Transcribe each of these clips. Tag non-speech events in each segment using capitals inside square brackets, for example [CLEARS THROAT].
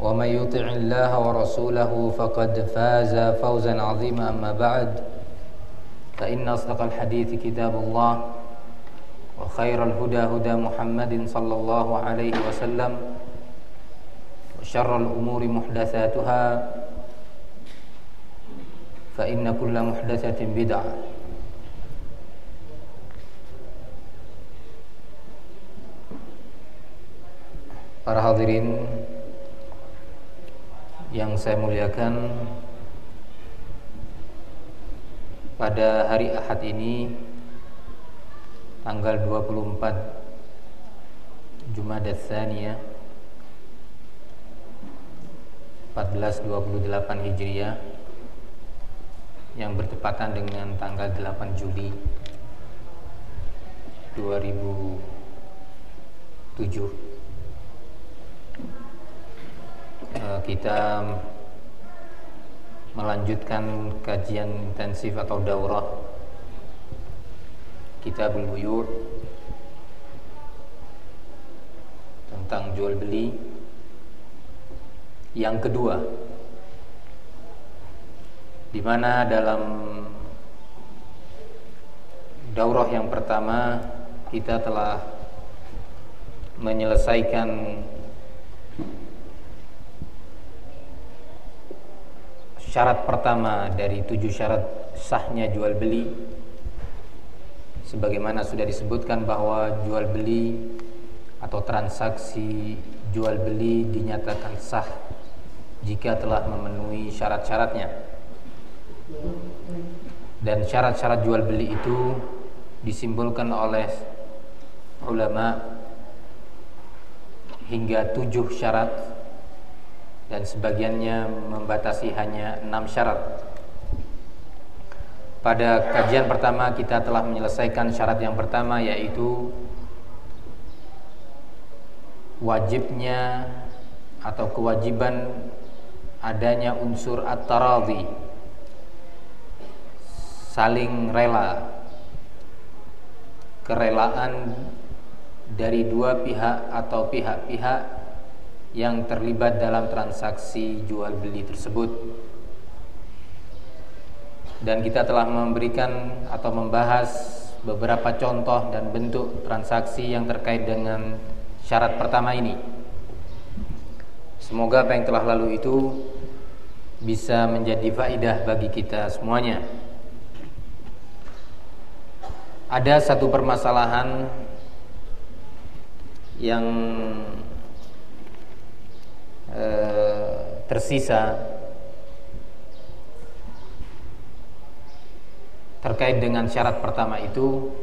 ومن يطع الله ورسوله فقد فاز فوزا عظيما أما بعد. فإن أصدق الحديث كتاب الله وخير الهدى هدى محمد صلى الله عليه وسلم وشر الأمور محدثاتها فإن كل محدثة بدعة. Para hadirin yang saya muliakan pada hari Ahad ini tanggal 24 Jumadat Tsaniyah 1428 Hijriah yang bertepatan dengan tanggal 8 Juli 2007 kita melanjutkan kajian intensif atau daurah. Kitabul Buyur tentang jual beli. Yang kedua di mana dalam daurah yang pertama kita telah menyelesaikan syarat pertama dari tujuh syarat sahnya jual beli sebagaimana sudah disebutkan bahwa jual beli atau transaksi jual beli dinyatakan sah jika telah memenuhi syarat-syaratnya. Dan syarat-syarat jual beli itu disimbolkan oleh ulama hingga tujuh syarat dan sebagiannya membatasi hanya enam syarat. Pada kajian pertama kita telah menyelesaikan syarat yang pertama yaitu wajibnya atau kewajiban adanya unsur at-taradhi saling rela kerelaan dari dua pihak atau pihak-pihak yang terlibat dalam transaksi jual beli tersebut. Dan kita telah memberikan atau membahas beberapa contoh dan bentuk transaksi yang terkait dengan syarat pertama ini. Semoga apa yang telah lalu itu bisa menjadi faidah bagi kita semuanya. Ada satu permasalahan yang Eh, tersisa terkait dengan syarat pertama itu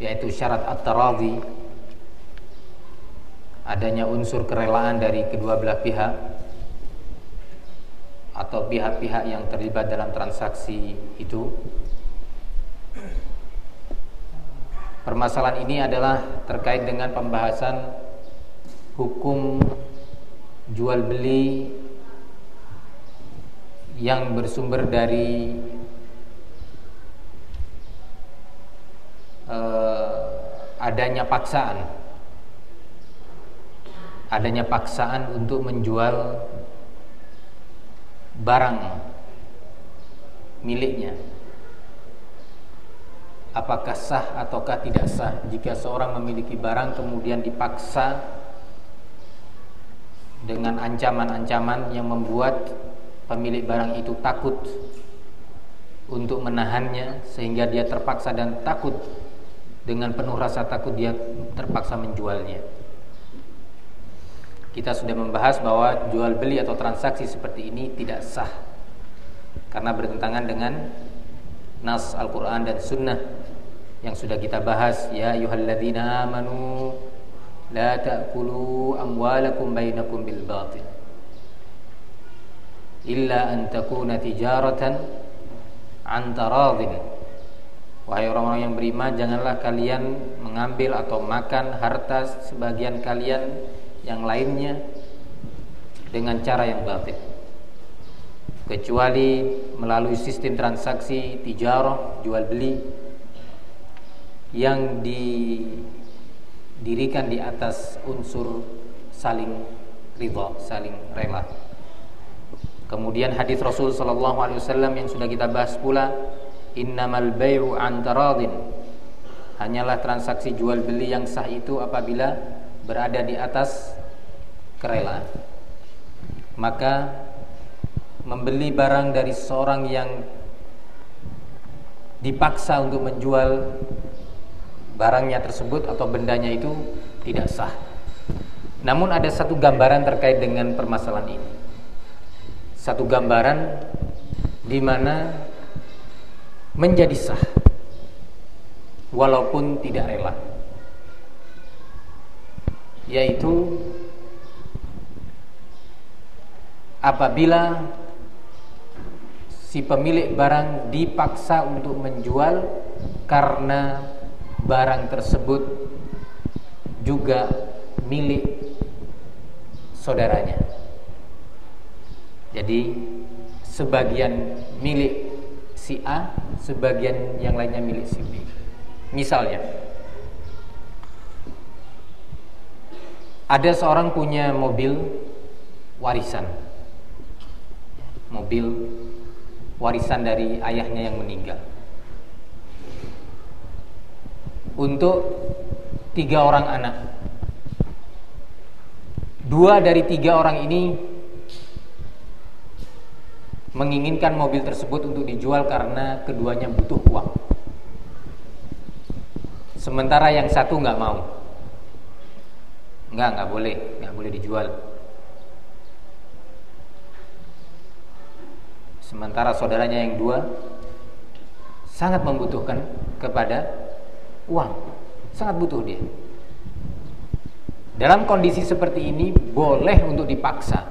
yaitu syarat at-taradhi adanya unsur kerelaan dari kedua belah pihak atau pihak-pihak yang terlibat dalam transaksi itu. Permasalahan ini adalah terkait dengan pembahasan hukum jual beli yang bersumber dari uh, adanya paksaan. Adanya paksaan untuk menjual barang miliknya. Apakah sah ataukah tidak sah? Jika seorang memiliki barang kemudian dipaksa dengan ancaman-ancaman yang membuat pemilik barang itu takut untuk menahannya sehingga dia terpaksa dan takut dengan penuh rasa takut dia terpaksa menjualnya. Kita sudah membahas bahwa jual beli atau transaksi seperti ini tidak sah karena bertentangan dengan nas Al-Qur'an dan sunnah yang sudah kita bahas ya ayyuhalladzina amanu la ta'kulu amwalakum bainakum bil batil illa an takuna tijaratan an Wahai orang-orang yang beriman Janganlah kalian mengambil atau makan harta sebagian kalian yang lainnya Dengan cara yang batin Kecuali melalui sistem transaksi tijarah, jual beli Yang didirikan di atas unsur saling ridha, saling rela. Kemudian hadis Rasul sallallahu alaihi wasallam yang sudah kita bahas pula innamal bai'u an taradin. Hanyalah transaksi jual beli yang sah itu apabila berada di atas kerelaan. Maka membeli barang dari seorang yang dipaksa untuk menjual barangnya tersebut atau bendanya itu tidak sah. Namun ada satu gambaran terkait dengan permasalahan ini. Satu gambaran di mana menjadi sah walaupun tidak rela yaitu apabila si pemilik barang dipaksa untuk menjual karena barang tersebut juga milik saudaranya. Jadi sebagian milik si A, sebagian yang lainnya milik si B. Misalnya, ada seorang punya mobil warisan. Mobil warisan dari ayahnya yang meninggal. Untuk tiga orang anak. Dua dari tiga orang ini menginginkan mobil tersebut untuk dijual karena keduanya butuh uang. Sementara yang satu nggak mau. Nggak, nggak boleh, nggak boleh dijual. Sementara saudaranya yang dua sangat membutuhkan kepada uang, sangat butuh dia. Dalam kondisi seperti ini boleh untuk dipaksa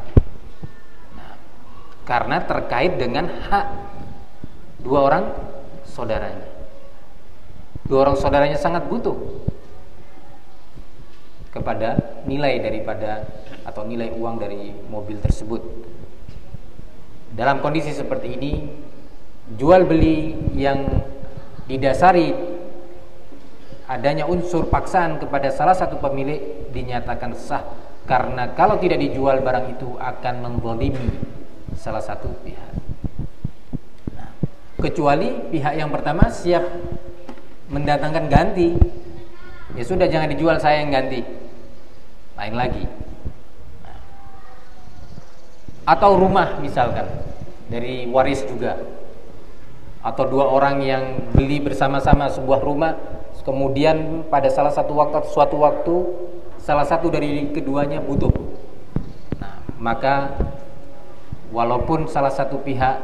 karena terkait dengan hak dua orang saudaranya. Dua orang saudaranya sangat butuh kepada nilai daripada atau nilai uang dari mobil tersebut. Dalam kondisi seperti ini, jual beli yang didasari adanya unsur paksaan kepada salah satu pemilik dinyatakan sah karena kalau tidak dijual barang itu akan membolimi salah satu pihak. Nah, kecuali pihak yang pertama siap mendatangkan ganti, ya sudah jangan dijual saya yang ganti. Lain lagi. Nah, atau rumah misalkan dari waris juga atau dua orang yang beli bersama-sama sebuah rumah kemudian pada salah satu waktu suatu waktu salah satu dari keduanya butuh nah maka walaupun salah satu pihak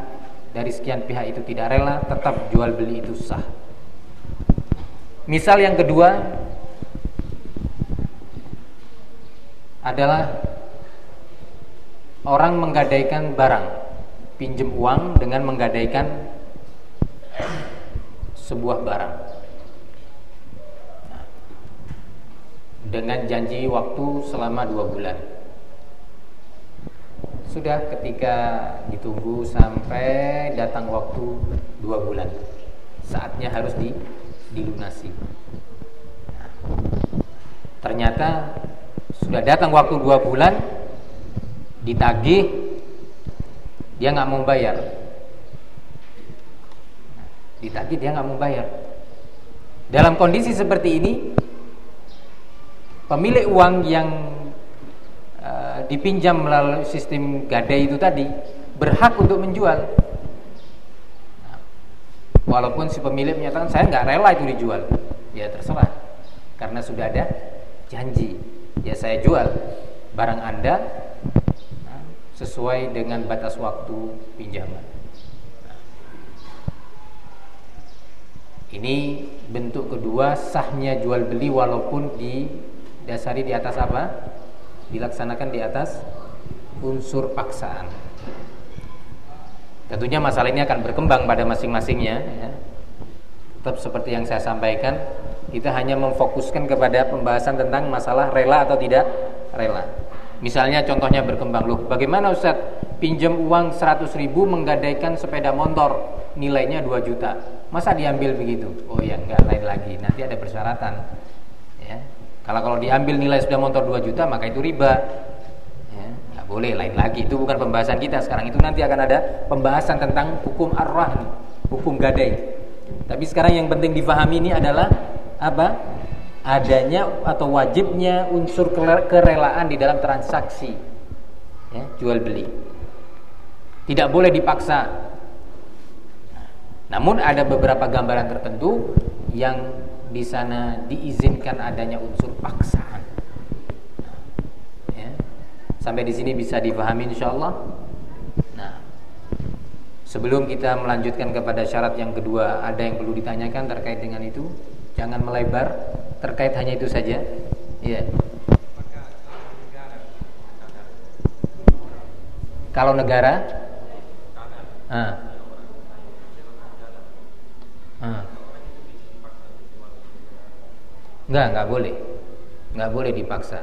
dari sekian pihak itu tidak rela tetap jual beli itu sah. Misal yang kedua adalah orang menggadaikan barang pinjem uang dengan menggadaikan sebuah barang dengan janji waktu selama dua bulan. Sudah ketika ditunggu sampai datang waktu dua bulan. Saatnya harus di, dilunasi. Ternyata sudah datang waktu dua bulan ditagih dia nggak mau bayar. Ditagih dia nggak mau bayar. Dalam kondisi seperti ini pemilik uang yang uh, dipinjam melalui sistem gadai itu tadi berhak untuk menjual. Nah, walaupun si pemilik menyatakan saya nggak rela itu dijual. Ya terserah. Karena sudah ada janji ya saya jual barang anda nah, sesuai dengan batas waktu pinjaman. Nah, ini bentuk kedua sahnya jual beli walaupun didasari di atas apa dilaksanakan di atas unsur paksaan tentunya masalah ini akan berkembang pada masing-masingnya ya. tetap seperti yang saya sampaikan kita hanya memfokuskan kepada pembahasan tentang masalah rela atau tidak rela. Misalnya contohnya berkembang loh, bagaimana Ustaz pinjam uang 100 ribu menggadaikan sepeda motor nilainya 2 juta. Masa diambil begitu? Oh ya enggak lain lagi, nanti ada persyaratan. Kalau kalau diambil nilai sepeda motor 2 juta maka itu riba. Ya, boleh lain lagi. Itu bukan pembahasan kita sekarang. Itu nanti akan ada pembahasan tentang hukum arwah, hukum gadai. Tapi sekarang yang penting difahami ini adalah apa? Adanya atau wajibnya unsur kerelaan di dalam transaksi ya, jual beli. Tidak boleh dipaksa. Namun ada beberapa gambaran tertentu yang di sana diizinkan adanya unsur paksaan. Ya. Sampai di sini bisa dipahami insyaallah. Nah, sebelum kita melanjutkan kepada syarat yang kedua, ada yang perlu ditanyakan terkait dengan itu? Jangan melebar terkait hanya itu saja. Iya. Kalau negara ah. Ah. Enggak, enggak boleh. Enggak boleh dipaksa.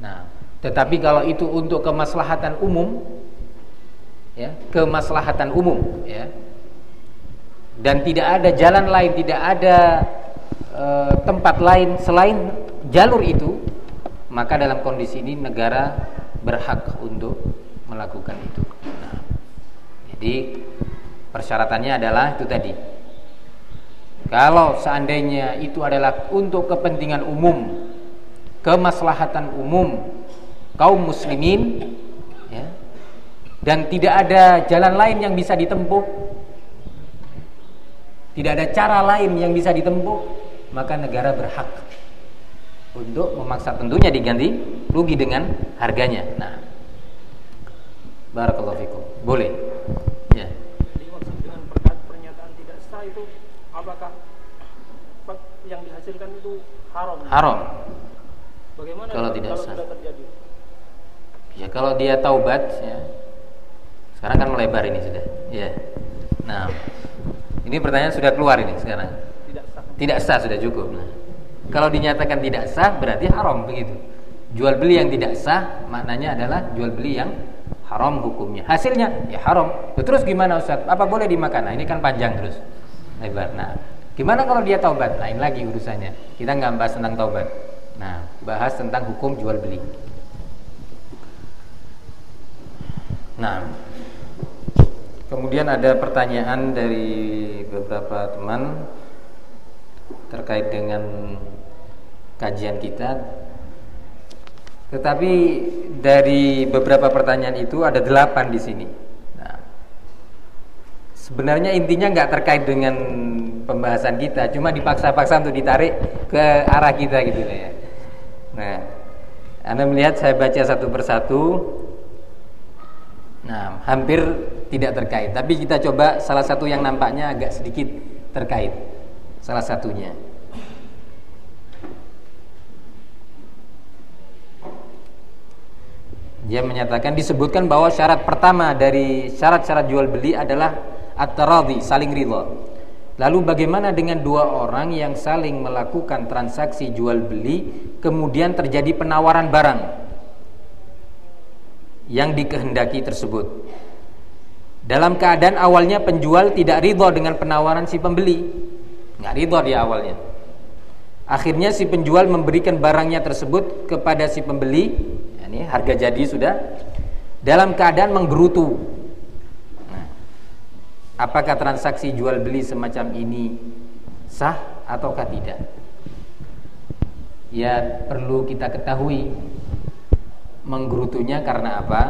Nah, tetapi kalau itu untuk kemaslahatan umum ya, kemaslahatan umum ya. Dan tidak ada jalan lain, tidak ada e, tempat lain selain jalur itu, maka dalam kondisi ini negara berhak untuk melakukan itu. Nah, jadi persyaratannya adalah itu tadi. Kalau seandainya itu adalah untuk kepentingan umum, kemaslahatan umum kaum muslimin, ya, dan tidak ada jalan lain yang bisa ditempuh, tidak ada cara lain yang bisa ditempuh, maka negara berhak untuk memaksa tentunya diganti rugi dengan harganya. Nah, barakallahu. Boleh. Ya. Jadi maksud dengan pernyataan tidak sah itu apakah yang dihasilkan itu haram? Haram. Bagaimana kalau tidak kalau sah? Terjadi? Ya kalau dia taubat ya. Sekarang kan melebar ini sudah. Ya. Nah, ini pertanyaan sudah keluar ini sekarang tidak sah sudah cukup. Nah, kalau dinyatakan tidak sah berarti haram begitu. Jual beli yang tidak sah maknanya adalah jual beli yang haram hukumnya. Hasilnya ya haram. Terus gimana Ustaz? Apa boleh dimakan? Nah, ini kan panjang terus. Lebar. Nah, gimana kalau dia taubat? Lain lagi urusannya. Kita nggak bahas tentang taubat. Nah, bahas tentang hukum jual beli. Nah, kemudian ada pertanyaan dari beberapa teman terkait dengan kajian kita. Tetapi dari beberapa pertanyaan itu ada delapan di sini. Sebenarnya intinya nggak terkait dengan pembahasan kita, cuma dipaksa-paksa untuk ditarik ke arah kita gitu ya. Nah, anda melihat saya baca satu persatu. Nah, hampir tidak terkait. Tapi kita coba salah satu yang nampaknya agak sedikit terkait salah satunya. Dia menyatakan disebutkan bahwa syarat pertama dari syarat-syarat jual beli adalah at-taradhi, saling ridha. Lalu bagaimana dengan dua orang yang saling melakukan transaksi jual beli kemudian terjadi penawaran barang yang dikehendaki tersebut? Dalam keadaan awalnya penjual tidak ridho dengan penawaran si pembeli, nggak ridho di awalnya Akhirnya si penjual memberikan barangnya tersebut kepada si pembeli. Ini harga jadi sudah dalam keadaan menggerutu. Apakah transaksi jual beli semacam ini sah ataukah tidak? Ya perlu kita ketahui menggerutunya karena apa?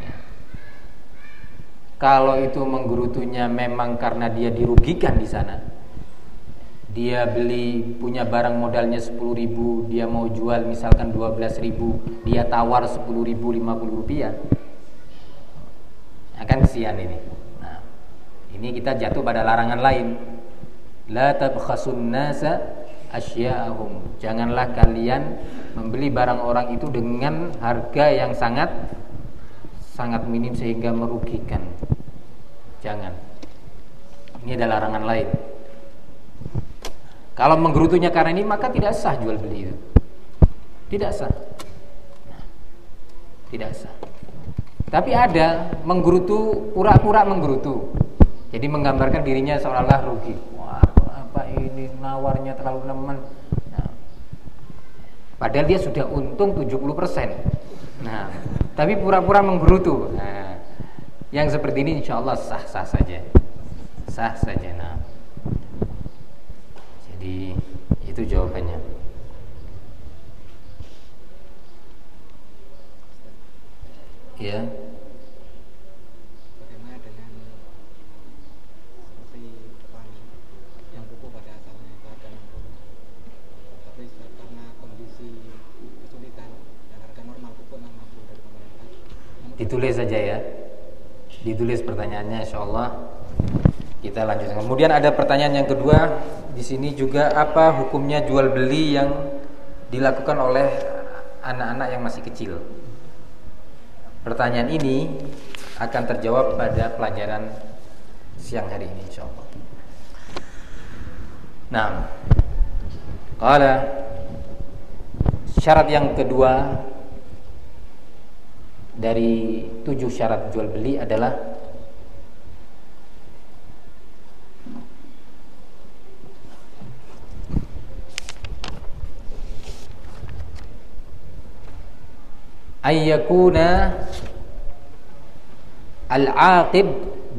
Ya. Kalau itu menggerutunya memang karena dia dirugikan di sana, dia beli punya barang modalnya 10 ribu dia mau jual misalkan 12 ribu dia tawar 10 ribu 50 rupiah akan kesian ini ini kita jatuh pada larangan lain la tabkhasun nasa asya'ahum janganlah kalian membeli barang orang itu dengan harga yang sangat sangat minim sehingga merugikan jangan ini adalah larangan lain kalau menggerutunya karena ini maka tidak sah jual beli itu. Tidak sah. tidak sah. Tapi ada menggerutu pura-pura menggerutu. Jadi menggambarkan dirinya seolah-olah rugi. Wah, apa ini nawarnya terlalu nemen. Nah, padahal dia sudah untung 70%. Nah, tapi pura-pura menggerutu. Nah, yang seperti ini insya Allah sah-sah saja. Sah saja. Nah. Jadi itu jawabannya. Ya. Bagaimana dengan seperti petani yang pupuk pada asalnya itu ada yang pupuk, tapi karena kondisi kesulitan dan harga normal pupuk yang masuk dari pemerintah. Ditulis saja ya. Ditulis pertanyaannya insya Allah kita lanjutkan. Kemudian ada pertanyaan yang kedua di sini juga apa hukumnya jual beli yang dilakukan oleh anak-anak yang masih kecil? Pertanyaan ini akan terjawab pada pelajaran siang hari ini insyaallah. Nah, kalau syarat yang kedua dari tujuh syarat jual beli adalah ayyakuna al-aqib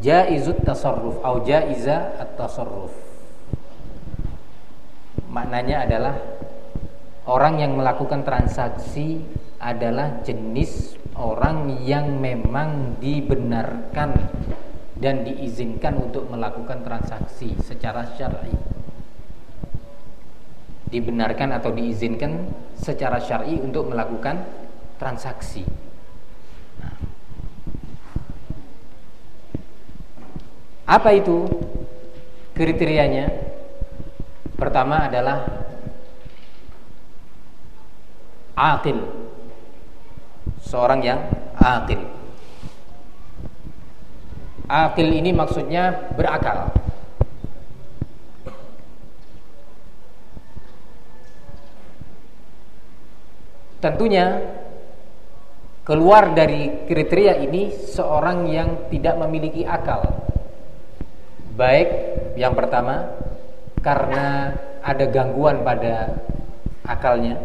jaizut tasarruf atau jaiza at-tasarruf. Maknanya adalah orang yang melakukan transaksi adalah jenis orang yang memang dibenarkan dan diizinkan untuk melakukan transaksi secara syar'i dibenarkan atau diizinkan secara syar'i untuk melakukan transaksi. Apa itu kriterianya? Pertama adalah akil. Seorang yang akil. Akil ini maksudnya berakal. Tentunya keluar dari kriteria ini seorang yang tidak memiliki akal. Baik yang pertama karena ada gangguan pada akalnya.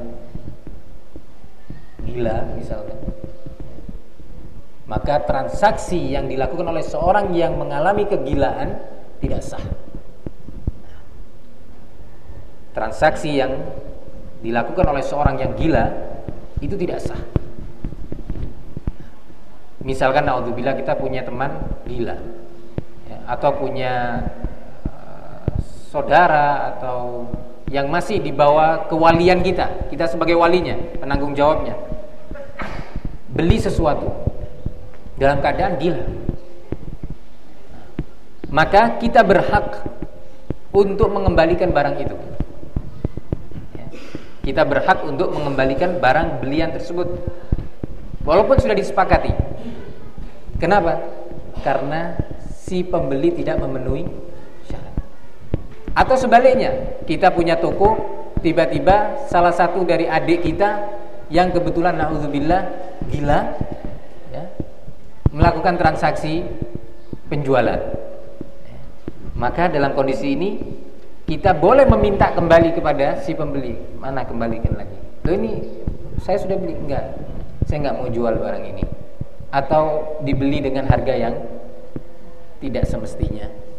Gila misalnya. Maka transaksi yang dilakukan oleh seorang yang mengalami kegilaan tidak sah. Transaksi yang dilakukan oleh seorang yang gila itu tidak sah. Misalkan naudzubillah kita punya teman gila ya, atau punya uh, saudara atau yang masih di bawah kewalian kita, kita sebagai walinya, penanggung jawabnya. Beli sesuatu dalam keadaan gila. Maka kita berhak untuk mengembalikan barang itu. Ya, kita berhak untuk mengembalikan barang belian tersebut Walaupun sudah disepakati. Kenapa? Karena si pembeli tidak memenuhi. Atau sebaliknya, kita punya toko, tiba-tiba salah satu dari adik kita yang kebetulan naudzubillah gila ya, melakukan transaksi penjualan. Maka dalam kondisi ini kita boleh meminta kembali kepada si pembeli. Mana kembalikan lagi? Loh ini saya sudah beli enggak? Saya enggak mau jual barang ini. Atau dibeli dengan harga yang tidak semestinya.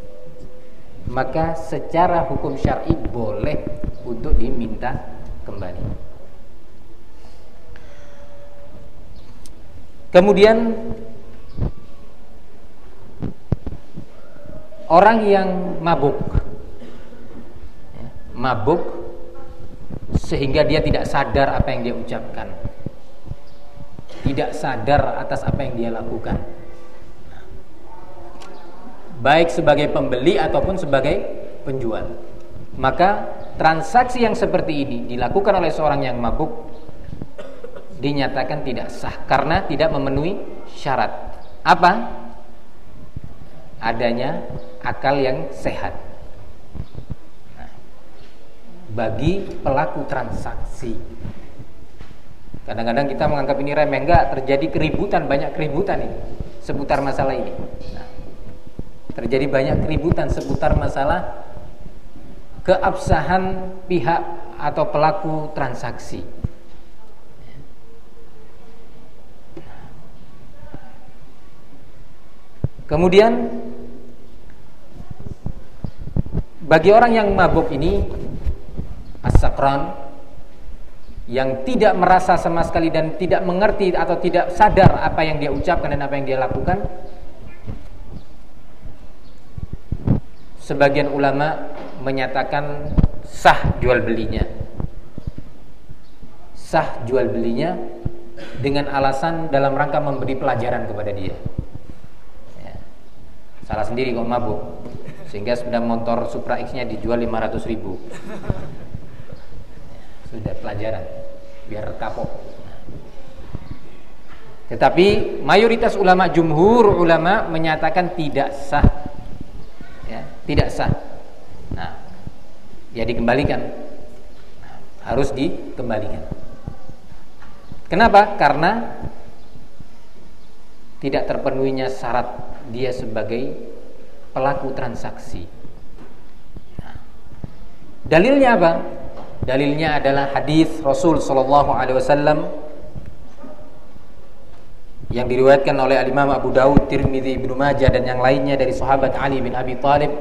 Maka secara hukum syar'i boleh untuk diminta kembali. Kemudian orang yang mabuk mabuk sehingga dia tidak sadar apa yang dia ucapkan. Tidak sadar atas apa yang dia lakukan. Baik sebagai pembeli ataupun sebagai penjual. Maka transaksi yang seperti ini dilakukan oleh seorang yang mabuk dinyatakan tidak sah karena tidak memenuhi syarat. Apa? Adanya akal yang sehat bagi pelaku transaksi. Kadang-kadang kita menganggap ini remeh enggak terjadi keributan banyak keributan ini seputar masalah ini. Nah, terjadi banyak keributan seputar masalah keabsahan pihak atau pelaku transaksi. Kemudian bagi orang yang mabuk ini as-sakran yang tidak merasa sama sekali dan tidak mengerti atau tidak sadar apa yang dia ucapkan dan apa yang dia lakukan sebagian ulama menyatakan sah jual belinya. Sah jual belinya dengan alasan dalam rangka memberi pelajaran kepada dia. Ya. salah sendiri kok mabuk. Sehingga sepeda motor Supra X nya dijual 500 ribu. Sudah pelajaran biar kapok. Tetapi mayoritas ulama jumhur ulama menyatakan tidak sah ya, tidak sah. Nah ya dikembalikan. Nah, harus dikembalikan. Kenapa? Karena tidak terpenuhinya syarat dia sebagai pelaku transaksi. Nah, dalilnya apa? Dalilnya adalah hadis Rasul sallallahu alaihi wasallam yang diriwayatkan oleh Imam Abu Daud, Tirmizi, Ibnu Majah dan yang lainnya dari sahabat Ali bin Abi Thalib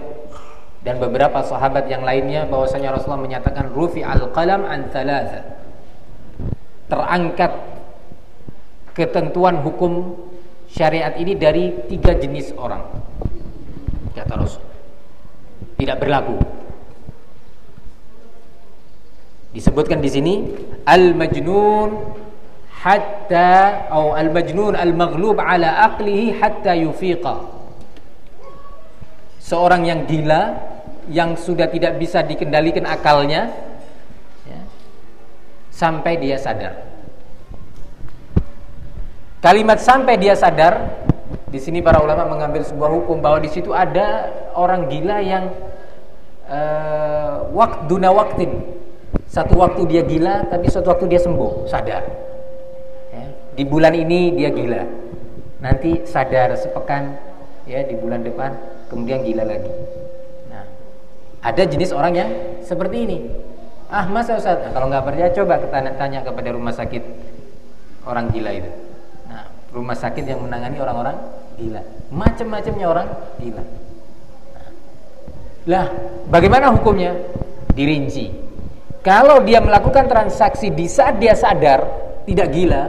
dan beberapa sahabat yang lainnya bahwasanya Rasulullah menyatakan rufi al qalam an thalatha. Terangkat ketentuan hukum syariat ini dari tiga jenis orang kata Rasul. Tidak berlaku. Disebutkan di sini al-majnun hatta atau al-majnun al-maghlub ala aqlihi hatta yufiqa. Seorang yang gila yang sudah tidak bisa dikendalikan akalnya ya, sampai dia sadar. Kalimat sampai dia sadar di sini para ulama mengambil sebuah hukum bahwa di situ ada orang gila yang uh, eh, waktu duna waktin satu waktu dia gila, tapi suatu waktu dia sembuh, sadar. Di bulan ini dia gila, nanti sadar sepekan, ya di bulan depan, kemudian gila lagi. Nah, ada jenis orang yang seperti ini. Ah masa Ustaz, nah, kalau nggak percaya coba tanya, tanya kepada rumah sakit orang gila itu. Nah, rumah sakit yang menangani orang-orang gila, macam-macamnya orang gila. Nah, lah, bagaimana hukumnya? Dirinci. Kalau dia melakukan transaksi di saat dia sadar, tidak gila,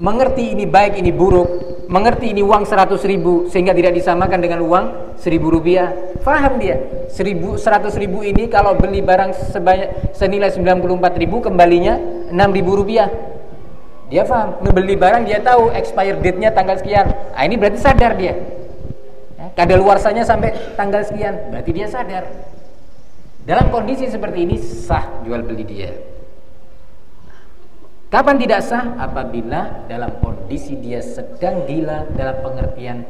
mengerti ini baik, ini buruk, mengerti ini uang 100 ribu sehingga tidak disamakan dengan uang 1000 rupiah, faham dia. 1000 100 ribu ini kalau beli barang sebanyak senilai 94 ribu kembalinya 6000 rupiah. Dia faham, membeli barang dia tahu expire date-nya tanggal sekian. Ah ini berarti sadar dia. Ya, kadaluarsanya sampai tanggal sekian, berarti dia sadar. Dalam kondisi seperti ini sah jual beli dia. Kapan tidak sah? Apabila dalam kondisi dia sedang gila dalam pengertian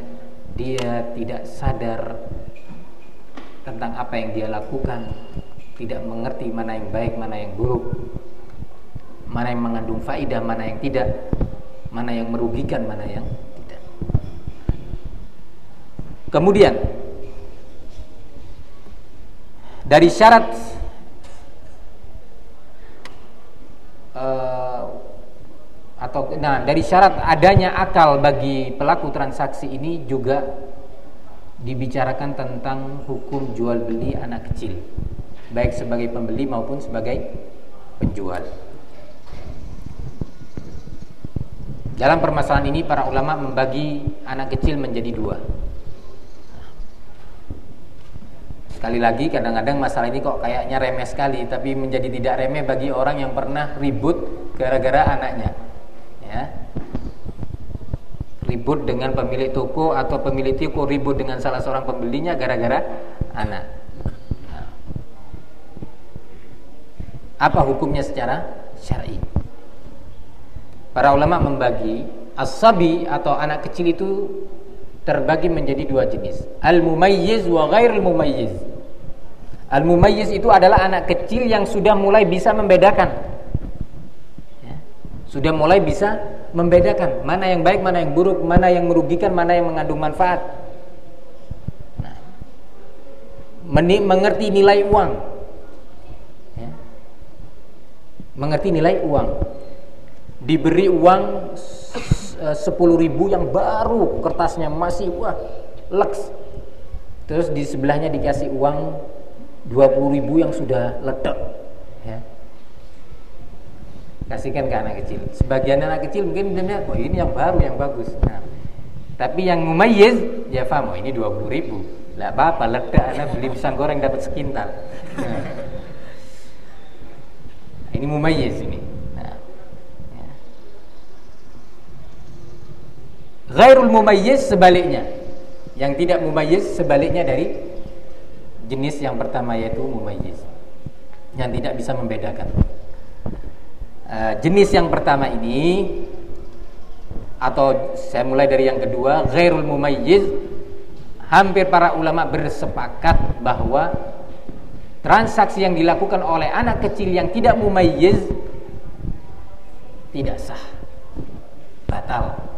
dia tidak sadar tentang apa yang dia lakukan, tidak mengerti mana yang baik, mana yang buruk, mana yang mengandung faidah, mana yang tidak, mana yang merugikan, mana yang tidak. Kemudian dari syarat uh, atau nah dari syarat adanya akal bagi pelaku transaksi ini juga dibicarakan tentang hukum jual beli anak kecil baik sebagai pembeli maupun sebagai penjual. Dalam permasalahan ini para ulama membagi anak kecil menjadi dua. Sekali lagi kadang-kadang masalah ini kok kayaknya remeh sekali tapi menjadi tidak remeh bagi orang yang pernah ribut gara-gara anaknya. Ya. Ribut dengan pemilik toko atau pemilik toko ribut dengan salah seorang pembelinya gara-gara anak. Nah. Apa hukumnya secara syar'i? Para ulama membagi asabi atau anak kecil itu terbagi menjadi dua jenis. Al-mumayyiz wa ghairul mumayyiz. Al-mumayyiz itu adalah anak kecil yang sudah mulai bisa membedakan. Ya. Sudah mulai bisa membedakan mana yang baik, mana yang buruk, mana yang merugikan, mana yang mengandung manfaat. Nah, mengerti nilai uang. Ya. Mengerti nilai uang diberi uang sepuluh ribu yang baru kertasnya masih wah leks. Terus di sebelahnya dikasih uang dua puluh ribu yang sudah ledek ya. Kasihkan ke anak kecil. Sebagian anak kecil mungkin dia oh ini yang baru yang bagus. Nah, tapi yang mumayyiz ya faham oh ini dua puluh ribu. Lah apa-apa ledek anak beli pisang goreng dapat sekintal. Nah. ini mumayyiz ini Ghairul mumayyiz sebaliknya. Yang tidak mumayyiz sebaliknya dari jenis yang pertama yaitu mumayyiz. Yang tidak bisa membedakan. Uh, jenis yang pertama ini atau saya mulai dari yang kedua, ghairul mumayyiz hampir para ulama bersepakat bahwa transaksi yang dilakukan oleh anak kecil yang tidak mumayyiz tidak sah. Batal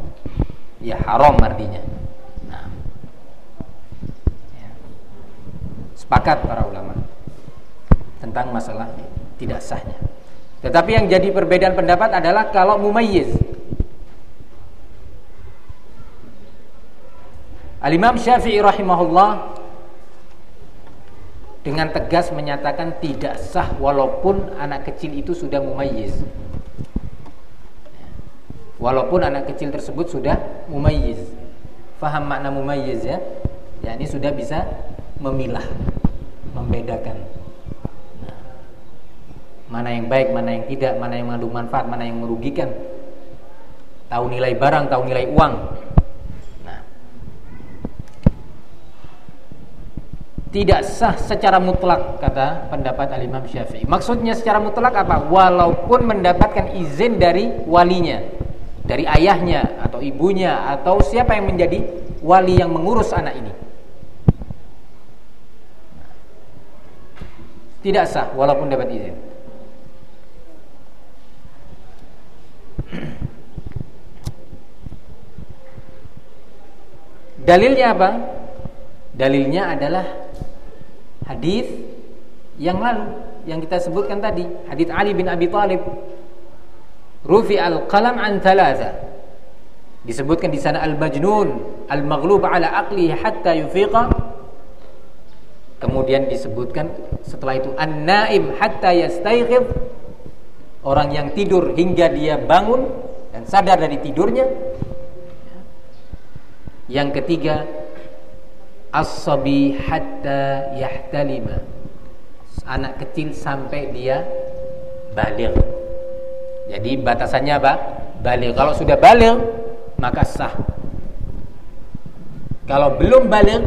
ya haram artinya. Nah, ya. Sepakat para ulama tentang masalah tidak sahnya. Tetapi yang jadi perbedaan pendapat adalah kalau mumayyiz. Al-Imam Syafi'i rahimahullah dengan tegas menyatakan tidak sah walaupun anak kecil itu sudah mumayyiz walaupun anak kecil tersebut sudah mumayyiz. Faham makna mumayyiz ya? Ya ini sudah bisa memilah membedakan. Mana yang baik mana yang tidak mana yang mengandung manfaat mana yang merugikan. Tahu nilai barang tahu nilai uang. Nah. Tidak sah secara mutlak kata pendapat al-Imam Syafi'i. Maksudnya secara mutlak apa? Walaupun mendapatkan izin dari walinya dari ayahnya ibunya atau siapa yang menjadi wali yang mengurus anak ini. Tidak sah walaupun dapat izin. Dalilnya apa? Dalilnya adalah hadis yang lalu yang kita sebutkan tadi, hadis Ali bin Abi Thalib rufi al qalam an thalatha disebutkan di sana al majnun al maghlub ala aqli hatta yufiqa. Kemudian disebutkan setelah itu an naim hatta yastayqidh orang yang tidur hingga dia bangun dan sadar dari tidurnya. Yang ketiga as-sabi hatta yahtalima. Anak kecil sampai dia balik jadi batasannya apa? Balik. Kalau sudah balik maka sah. Kalau belum balik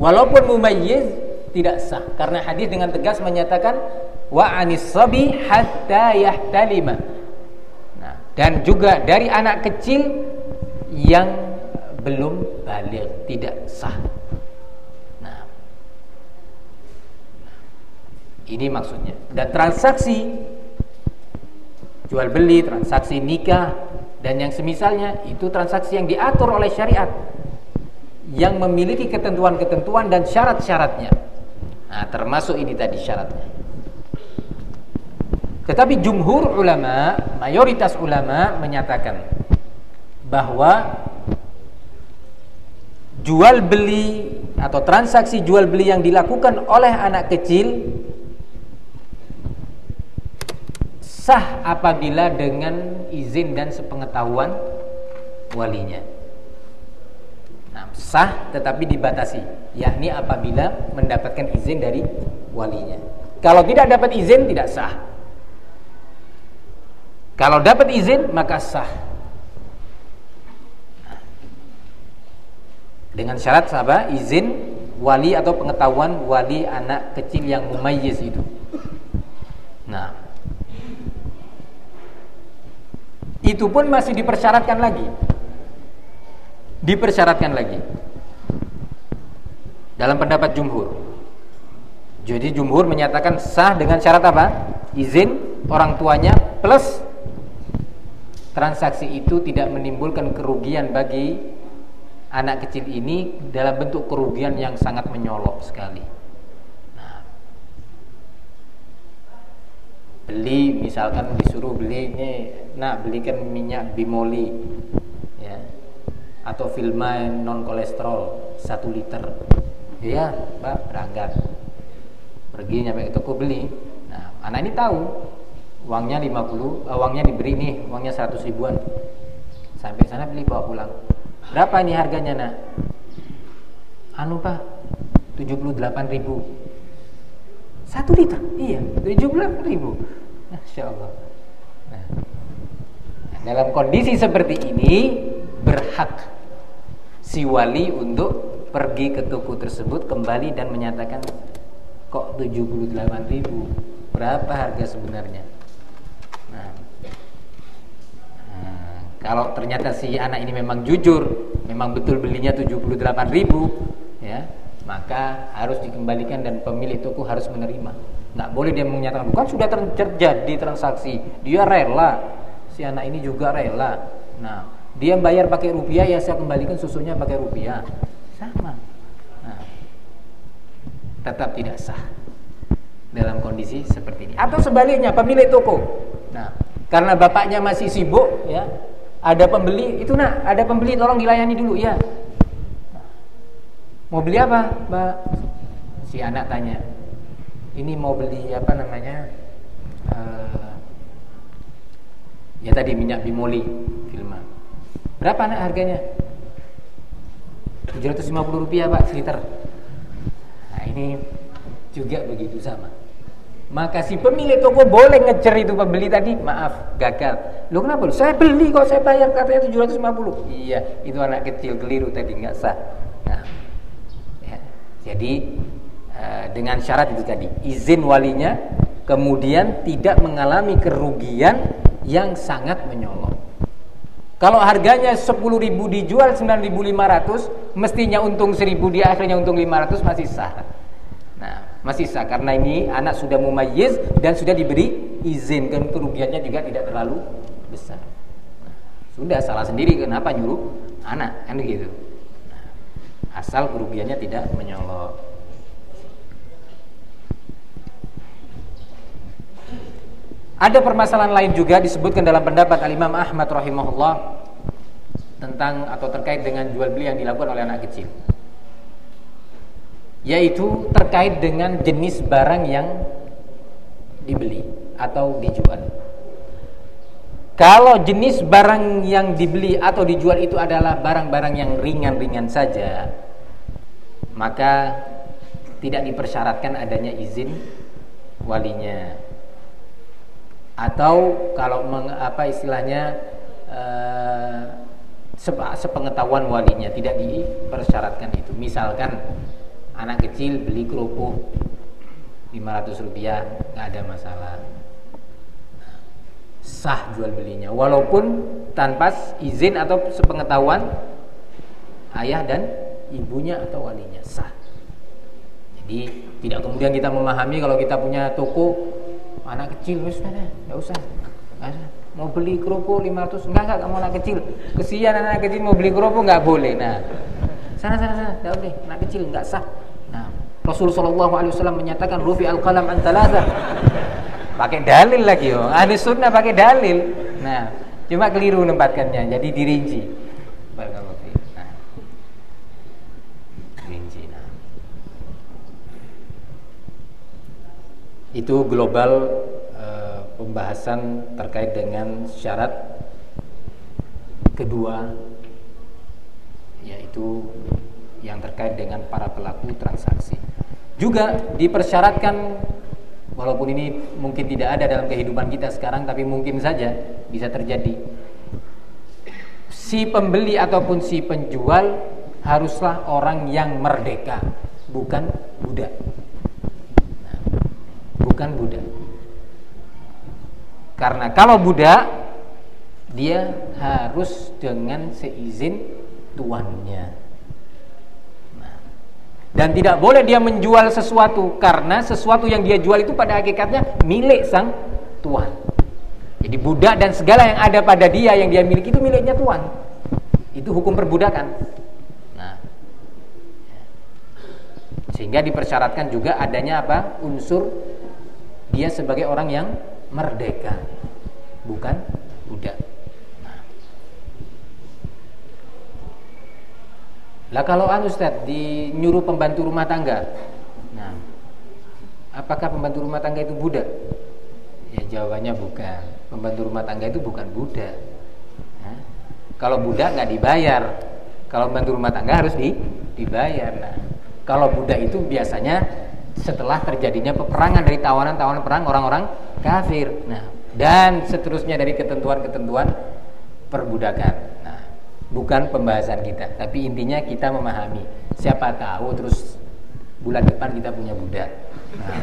walaupun mumayyiz tidak sah karena hadis dengan tegas menyatakan wa anis sabi hatta yahtalima. Nah, dan juga dari anak kecil yang belum balik tidak sah. Nah. Ini maksudnya. Dan transaksi jual beli, transaksi nikah dan yang semisalnya itu transaksi yang diatur oleh syariat yang memiliki ketentuan-ketentuan dan syarat-syaratnya. Nah, termasuk ini tadi syaratnya. Tetapi jumhur ulama, mayoritas ulama menyatakan bahwa jual beli atau transaksi jual beli yang dilakukan oleh anak kecil sah apabila dengan izin dan sepengetahuan walinya. Nah, sah tetapi dibatasi, yakni apabila mendapatkan izin dari walinya. Kalau tidak dapat izin tidak sah. Kalau dapat izin maka sah. Dengan syarat apa? Izin wali atau pengetahuan wali anak kecil yang mumayyiz itu. Nah, itu pun masih dipersyaratkan lagi. Dipersyaratkan lagi. Dalam pendapat jumhur. Jadi jumhur menyatakan sah dengan syarat apa? Izin orang tuanya plus transaksi itu tidak menimbulkan kerugian bagi anak kecil ini dalam bentuk kerugian yang sangat menyolok sekali beli misalkan disuruh beli ini nak belikan minyak bimoli ya. Atau filma non kolesterol satu liter. Ya mbak berangkat. Pergi nyampe ke toko beli. Nah anak ini tahu uangnya 50 uh, eh, uangnya diberi nih uangnya 100 ribuan. Sampai sana beli bawa pulang. Berapa ini harganya nak? Anu pak 78 ribu satu liter? Iya. 78 ribu. Masya Allah. Nah, dalam kondisi seperti ini berhak si wali untuk pergi ke toko tersebut kembali dan menyatakan kok 78 ribu? Berapa harga sebenarnya? Nah, nah, kalau ternyata si anak ini memang jujur memang betul belinya 78 ribu ya maka harus dikembalikan dan pemilik toko harus menerima Nggak boleh dia menyatakan bukan sudah terjadi transaksi. Dia rela. Si anak ini juga rela. Nah, dia bayar pakai rupiah ya saya kembalikan susunya pakai rupiah. Sama. Nah, tetap tidak sah dalam kondisi seperti ini. Atau sebaliknya pemilik toko. Nah, karena bapaknya masih sibuk ya, ada pembeli itu nak, ada pembeli tolong dilayani dulu ya. Mau beli apa, Mbak? Si anak tanya. Ini mau beli apa namanya? Uh, ya tadi minyak bimoli filma berapa anak harganya? 750 rupiah pak seliter nah ini juga begitu sama. Maka si pemilik toko boleh ngecer itu pembeli tadi. Maaf gagal. Lo kenapa? Lu saya beli kok saya bayar katanya 750 iya itu anak kecil keliru tadi nggak sah. Jadi Eh, dengan syarat itu tadi izin walinya kemudian tidak mengalami kerugian yang sangat menyolong kalau harganya 10.000 dijual 9.500 mestinya untung 1.000 di akhirnya untung 500 masih sah. Nah masih sah karena ini anak sudah mumayyiz dan sudah diberi izin kan kerugiannya juga tidak terlalu besar. Nah, sudah salah sendiri kenapa nyuruh anak kan begitu asal kerugiannya tidak menyolong Ada permasalahan lain juga disebutkan dalam pendapat Al-Imam Ahmad rahimahullah tentang atau terkait dengan jual beli yang dilakukan oleh anak kecil. Yaitu terkait dengan jenis barang yang dibeli atau dijual. Kalau jenis barang yang dibeli atau dijual itu adalah barang-barang yang ringan-ringan saja, maka tidak dipersyaratkan adanya izin walinya. Atau kalau meng, apa istilahnya uh, sepengetahuan walinya tidak dipersyaratkan itu. Misalkan anak kecil beli kerupuk 500 rupiah nggak ada masalah. Sah jual belinya. Walaupun tanpa izin atau sepengetahuan ayah dan ibunya atau walinya. Sah. Jadi tidak kemudian kita memahami kalau kita punya toko anak kecil wis sudah enggak usah. Mau beli kerupuk 500 enggak enggak kamu anak kecil. Kesian anak kecil mau beli kerupuk enggak boleh. Nah. Sana sana sana enggak boleh. Anak kecil enggak sah. Nah Rasulullah SAW menyatakan rufi al qalam an pakai dalil lagi yo. Ahli sunnah pakai dalil. Nah cuma keliru menempatkannya jadi dirinci. Nah dirinci nah itu global uh, pembahasan terkait dengan syarat kedua yaitu yang terkait dengan para pelaku transaksi. Juga dipersyaratkan walaupun ini mungkin tidak ada dalam kehidupan kita sekarang tapi mungkin saja bisa terjadi. Si pembeli ataupun si penjual haruslah orang yang merdeka bukan budak bukan budak karena kalau budak dia harus dengan seizin tuannya dan tidak boleh dia menjual sesuatu karena sesuatu yang dia jual itu pada hakikatnya milik sang tuan. Jadi budak dan segala yang ada pada dia yang dia miliki itu miliknya tuan. Itu hukum perbudakan. Nah, sehingga dipersyaratkan juga adanya apa? unsur dia sebagai orang yang merdeka, bukan budak. Lah kalau anu Ustaz di nyuruh pembantu rumah tangga. Nah, apakah pembantu rumah tangga itu budak? Ya jawabannya bukan. Pembantu rumah tangga itu bukan budak. Nah, kalau budak nggak dibayar. Kalau pembantu rumah tangga harus di, dibayar. Nah, kalau budak itu biasanya setelah terjadinya peperangan dari tawanan-tawanan perang orang-orang kafir. Nah, dan seterusnya dari ketentuan-ketentuan perbudakan bukan pembahasan kita tapi intinya kita memahami siapa tahu terus bulan depan kita punya budak nah.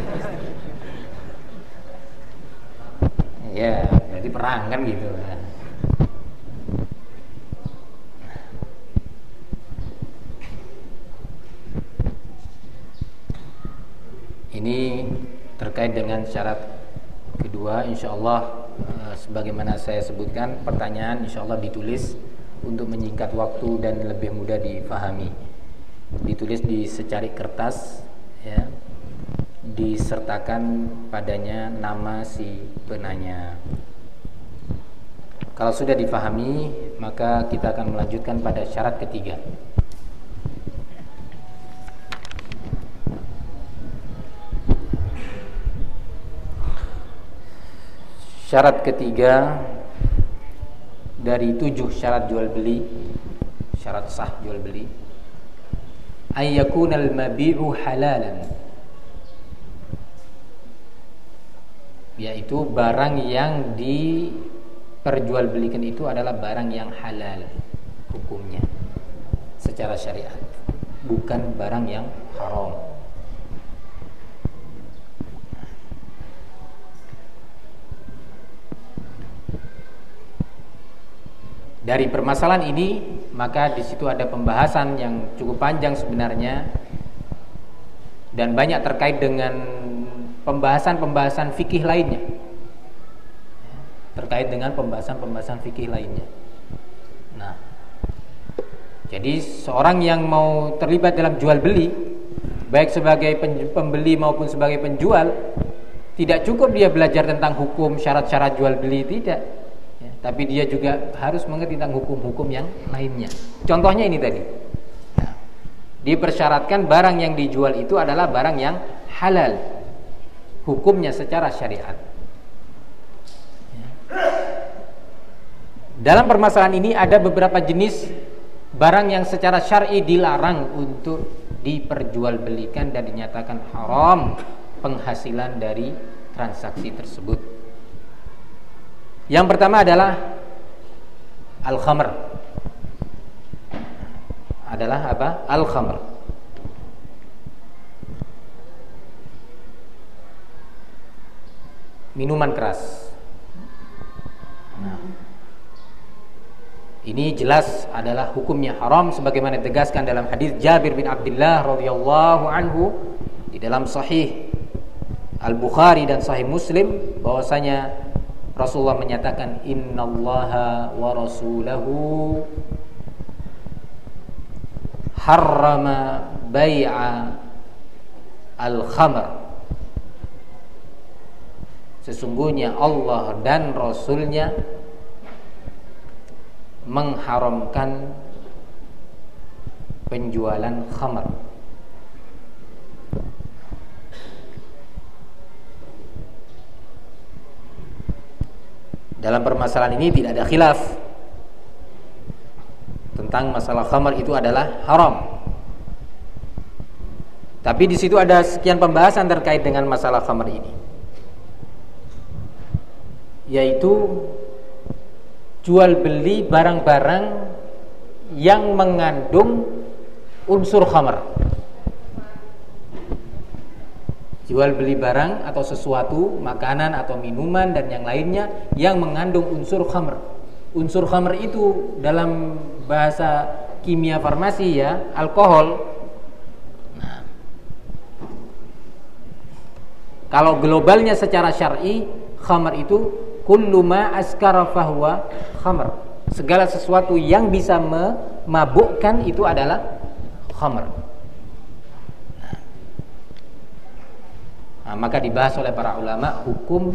[LAUGHS] ya berarti perang kan gitu nah. Ini terkait dengan syarat kedua insya Allah eh, sebagaimana saya sebutkan pertanyaan insya Allah ditulis untuk menyingkat waktu dan lebih mudah difahami. Ditulis di secari kertas ya. Disertakan padanya nama si penanya. Kalau sudah difahami, maka kita akan melanjutkan pada syarat ketiga. Syarat ketiga dari tujuh syarat jual beli syarat sah jual beli ayyakunal mabi'u halalan yaitu barang yang diperjualbelikan itu adalah barang yang halal hukumnya secara syariat bukan barang yang haram Dari permasalahan ini maka di situ ada pembahasan yang cukup panjang sebenarnya dan banyak terkait dengan pembahasan-pembahasan fikih lainnya. Terkait dengan pembahasan-pembahasan fikih lainnya. Nah, jadi seorang yang mau terlibat dalam jual beli baik sebagai pembeli maupun sebagai penjual tidak cukup dia belajar tentang hukum syarat-syarat jual beli tidak tapi dia juga harus mengerti tentang hukum-hukum yang lainnya. Contohnya ini tadi. Nah, dipersyaratkan barang yang dijual itu adalah barang yang halal. Hukumnya secara syariat. Dalam permasalahan ini ada beberapa jenis barang yang secara syar'i dilarang untuk diperjualbelikan dan dinyatakan haram penghasilan dari transaksi tersebut. Yang pertama adalah al-khamr. Adalah apa? Al-khamr. Minuman keras. Nah. Ini jelas adalah hukumnya haram sebagaimana ditegaskan dalam hadis Jabir bin Abdullah radhiyallahu anhu di dalam sahih Al-Bukhari dan sahih Muslim bahwasanya Rasulullah menyatakan innallaha wa rasulahu harrama bai'a al-khamr Sesungguhnya Allah dan Rasulnya mengharamkan penjualan khamar. Dalam permasalahan ini tidak ada khilaf tentang masalah khamar itu adalah haram. Tapi di situ ada sekian pembahasan terkait dengan masalah khamar ini yaitu jual beli barang-barang yang mengandung unsur khamar. Jual beli barang atau sesuatu, makanan atau minuman dan yang lainnya yang mengandung unsur khamar. Unsur khamar itu dalam bahasa kimia farmasi ya, alkohol. Nah, kalau globalnya secara syar'i, khamar itu kullu ma askara fahuwa khamr. Segala sesuatu yang bisa memabukkan itu adalah khamr. Nah, maka dibahas oleh para ulama hukum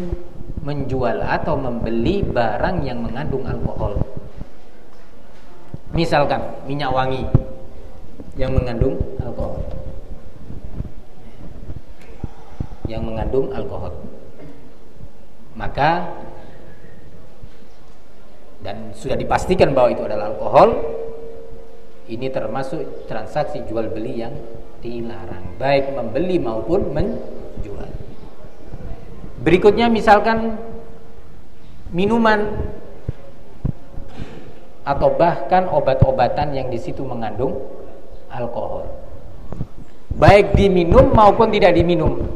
menjual atau membeli barang yang mengandung alkohol. Misalkan minyak wangi yang mengandung alkohol. Yang mengandung alkohol. Maka dan sudah dipastikan bahwa itu adalah alkohol ini termasuk transaksi jual beli yang dilarang baik membeli maupun menjual berikutnya misalkan minuman atau bahkan obat-obatan yang di situ mengandung alkohol. Baik diminum maupun tidak diminum.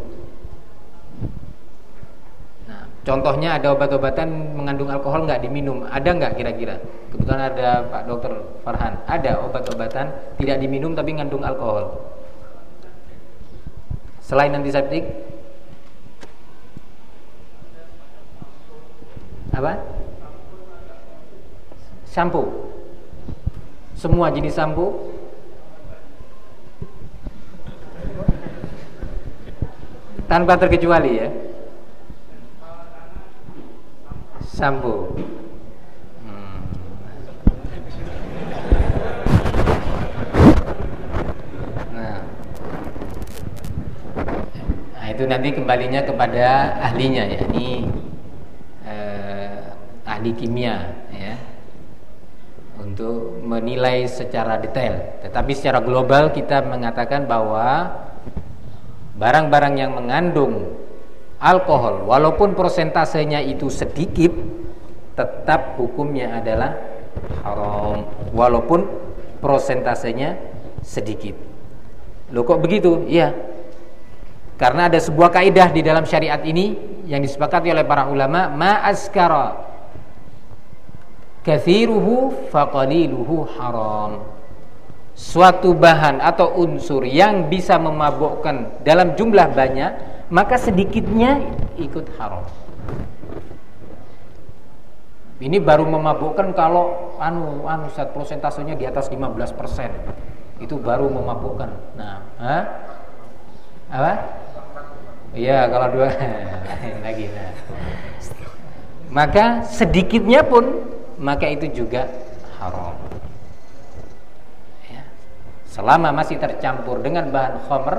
Contohnya ada obat-obatan mengandung alkohol nggak diminum, ada nggak kira-kira? Kebetulan ada Pak Dokter Farhan, ada obat-obatan tidak diminum tapi mengandung alkohol. Selain antiseptik, apa? Shampoo. Semua jenis shampoo tanpa terkecuali ya. Sambo. Hmm. Nah. nah, itu nanti kembalinya kepada ahlinya ya. Ini eh, ahli kimia ya untuk menilai secara detail. Tetapi secara global kita mengatakan bahwa barang-barang yang mengandung alkohol walaupun persentasenya itu sedikit tetap hukumnya adalah haram walaupun persentasenya sedikit. Loh kok begitu? Iya. Karena ada sebuah kaidah di dalam syariat ini yang disepakati oleh para ulama, ma askara kathiruhu faqaliluhu haram. Suatu bahan atau unsur yang bisa memabukkan dalam jumlah banyak maka sedikitnya ikut haram. Ini baru memabukkan kalau anu anu set prosentasenya di atas 15%. Itu baru memabukkan. Nah, ha? Apa? Iya, kalau dua [LAUGHS] lagi nah. Maka sedikitnya pun maka itu juga haram. Ya. Selama masih tercampur dengan bahan khamr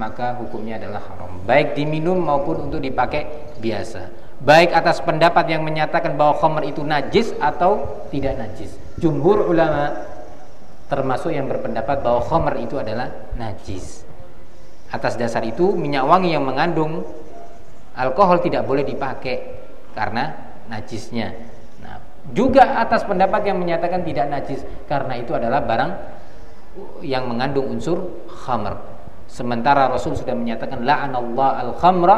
maka hukumnya adalah haram baik diminum maupun untuk dipakai biasa baik atas pendapat yang menyatakan bahwa khamr itu najis atau tidak najis jumhur ulama termasuk yang berpendapat bahwa khamr itu adalah najis atas dasar itu minyak wangi yang mengandung alkohol tidak boleh dipakai karena najisnya nah juga atas pendapat yang menyatakan tidak najis karena itu adalah barang yang mengandung unsur khamr Sementara Rasul sudah menyatakan la'anallah al-khamra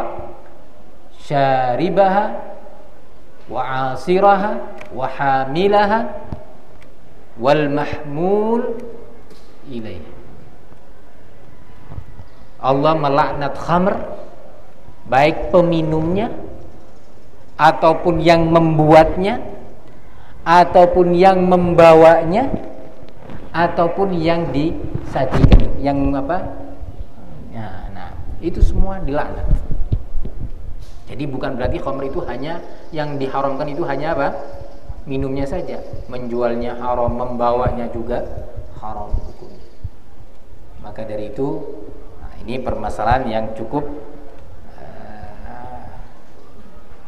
syaribaha wa asiraha wa hamilaha wal mahmul ilaih. Allah melaknat khamr baik peminumnya ataupun yang membuatnya ataupun yang membawanya ataupun yang disajikan yang apa itu semua dilaknat. Jadi bukan berarti khamr itu hanya yang diharamkan itu hanya apa? Minumnya saja, menjualnya haram, membawanya juga haram hukumnya. Maka dari itu, nah ini permasalahan yang cukup uh,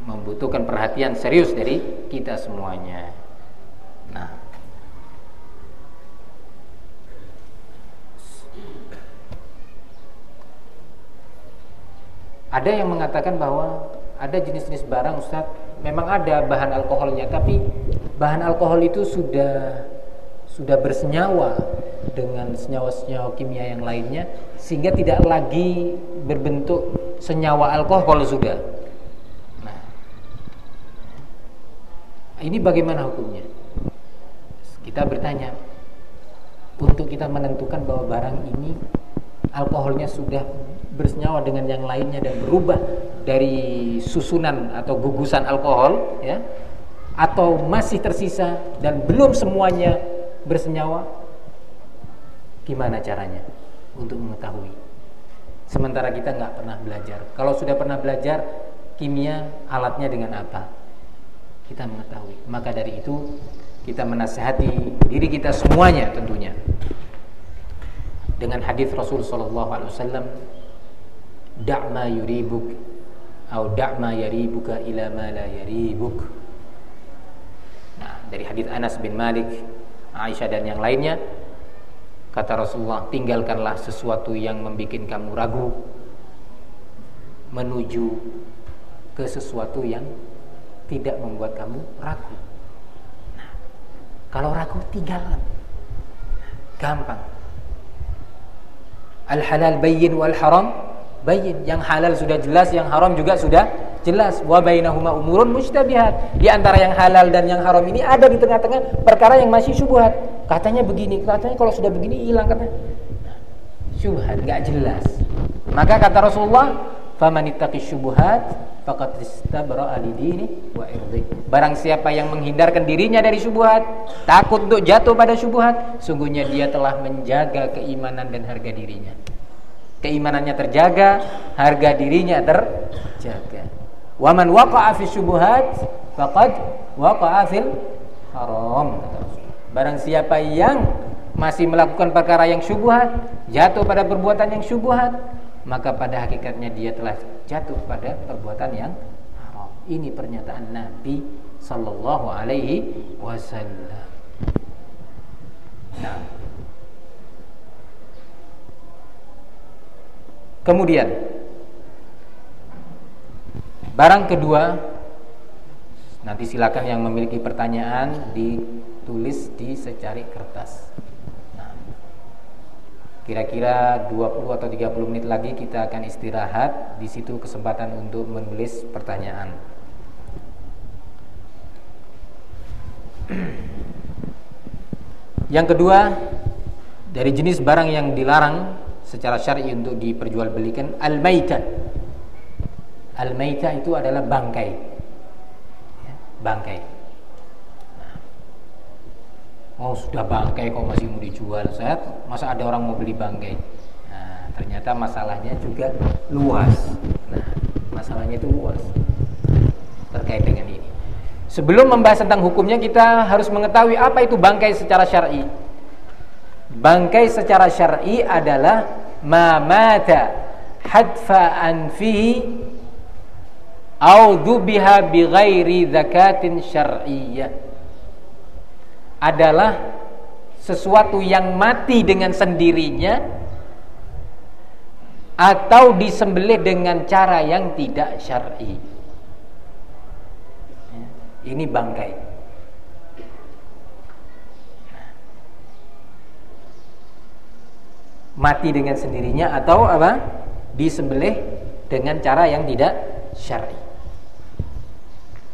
membutuhkan perhatian serius dari kita semuanya. Nah, Ada yang mengatakan bahwa ada jenis-jenis barang Ustaz memang ada bahan alkoholnya tapi bahan alkohol itu sudah sudah bersenyawa dengan senyawa-senyawa kimia yang lainnya sehingga tidak lagi berbentuk senyawa alkohol sudah. Nah, ini bagaimana hukumnya? Kita bertanya untuk kita menentukan bahwa barang ini alkoholnya sudah bersenyawa dengan yang lainnya dan berubah dari susunan atau gugusan alkohol ya atau masih tersisa dan belum semuanya bersenyawa gimana caranya untuk mengetahui? Sementara kita nggak pernah belajar. Kalau sudah pernah belajar kimia alatnya dengan apa? Kita mengetahui. Maka dari itu kita menasehati diri kita semuanya tentunya. Dengan hadis Rasul sallallahu alaihi wasallam yuribuk atau da'ma yaribuka ila ma la yaribuk. Nah dari hadis Anas bin Malik Aisyah dan yang lainnya kata Rasulullah tinggalkanlah sesuatu yang membuat kamu ragu menuju ke sesuatu yang tidak membuat kamu ragu. Nah, kalau ragu tinggalkan. Gampang. Al halal bayyin wal haram bayin. Yang halal sudah jelas, yang haram juga sudah jelas. Wa bainahuma umurun mustabihat. Di antara yang halal dan yang haram ini ada di tengah-tengah perkara yang masih syubhat. Katanya begini, katanya kalau sudah begini hilang katanya. Syubhat, enggak jelas. Maka kata Rasulullah, "Faman ittaqi syubhat faqad istabra'a lidini wa irdi." Barang siapa yang menghindarkan dirinya dari syubhat, takut untuk jatuh pada syubhat, sungguhnya dia telah menjaga keimanan dan harga dirinya keimanannya terjaga, harga dirinya terjaga. Waman waqa'a fi syubuhat faqad waqa'a fil haram. Barang siapa yang masih melakukan perkara yang syubhat, jatuh pada perbuatan yang syubhat, maka pada hakikatnya dia telah jatuh pada perbuatan yang haram. Ini pernyataan Nabi sallallahu alaihi wasallam. Nah, Kemudian barang kedua nanti silakan yang memiliki pertanyaan ditulis di secari kertas. Nah, kira-kira 20 atau 30 menit lagi kita akan istirahat. Di situ kesempatan untuk menulis pertanyaan. Yang kedua, dari jenis barang yang dilarang secara syar'i untuk diperjualbelikan al-maita. Al-maita itu adalah bangkai. Ya, bangkai. Nah. Oh sudah bangkai kok masih mau dijual Saya masa ada orang mau beli bangkai Nah ternyata masalahnya juga luas Nah masalahnya itu luas Terkait dengan ini Sebelum membahas tentang hukumnya kita harus mengetahui apa itu bangkai secara syar'i. Bangkai secara syar'i adalah ma mata hadfa anfihi au dubiha bi ghairi zakatin syar'iyyah adalah sesuatu yang mati dengan sendirinya atau disembelih dengan cara yang tidak syar'i. Ini bangkai. Mati dengan sendirinya atau apa? Disembelih dengan cara yang tidak syar'i.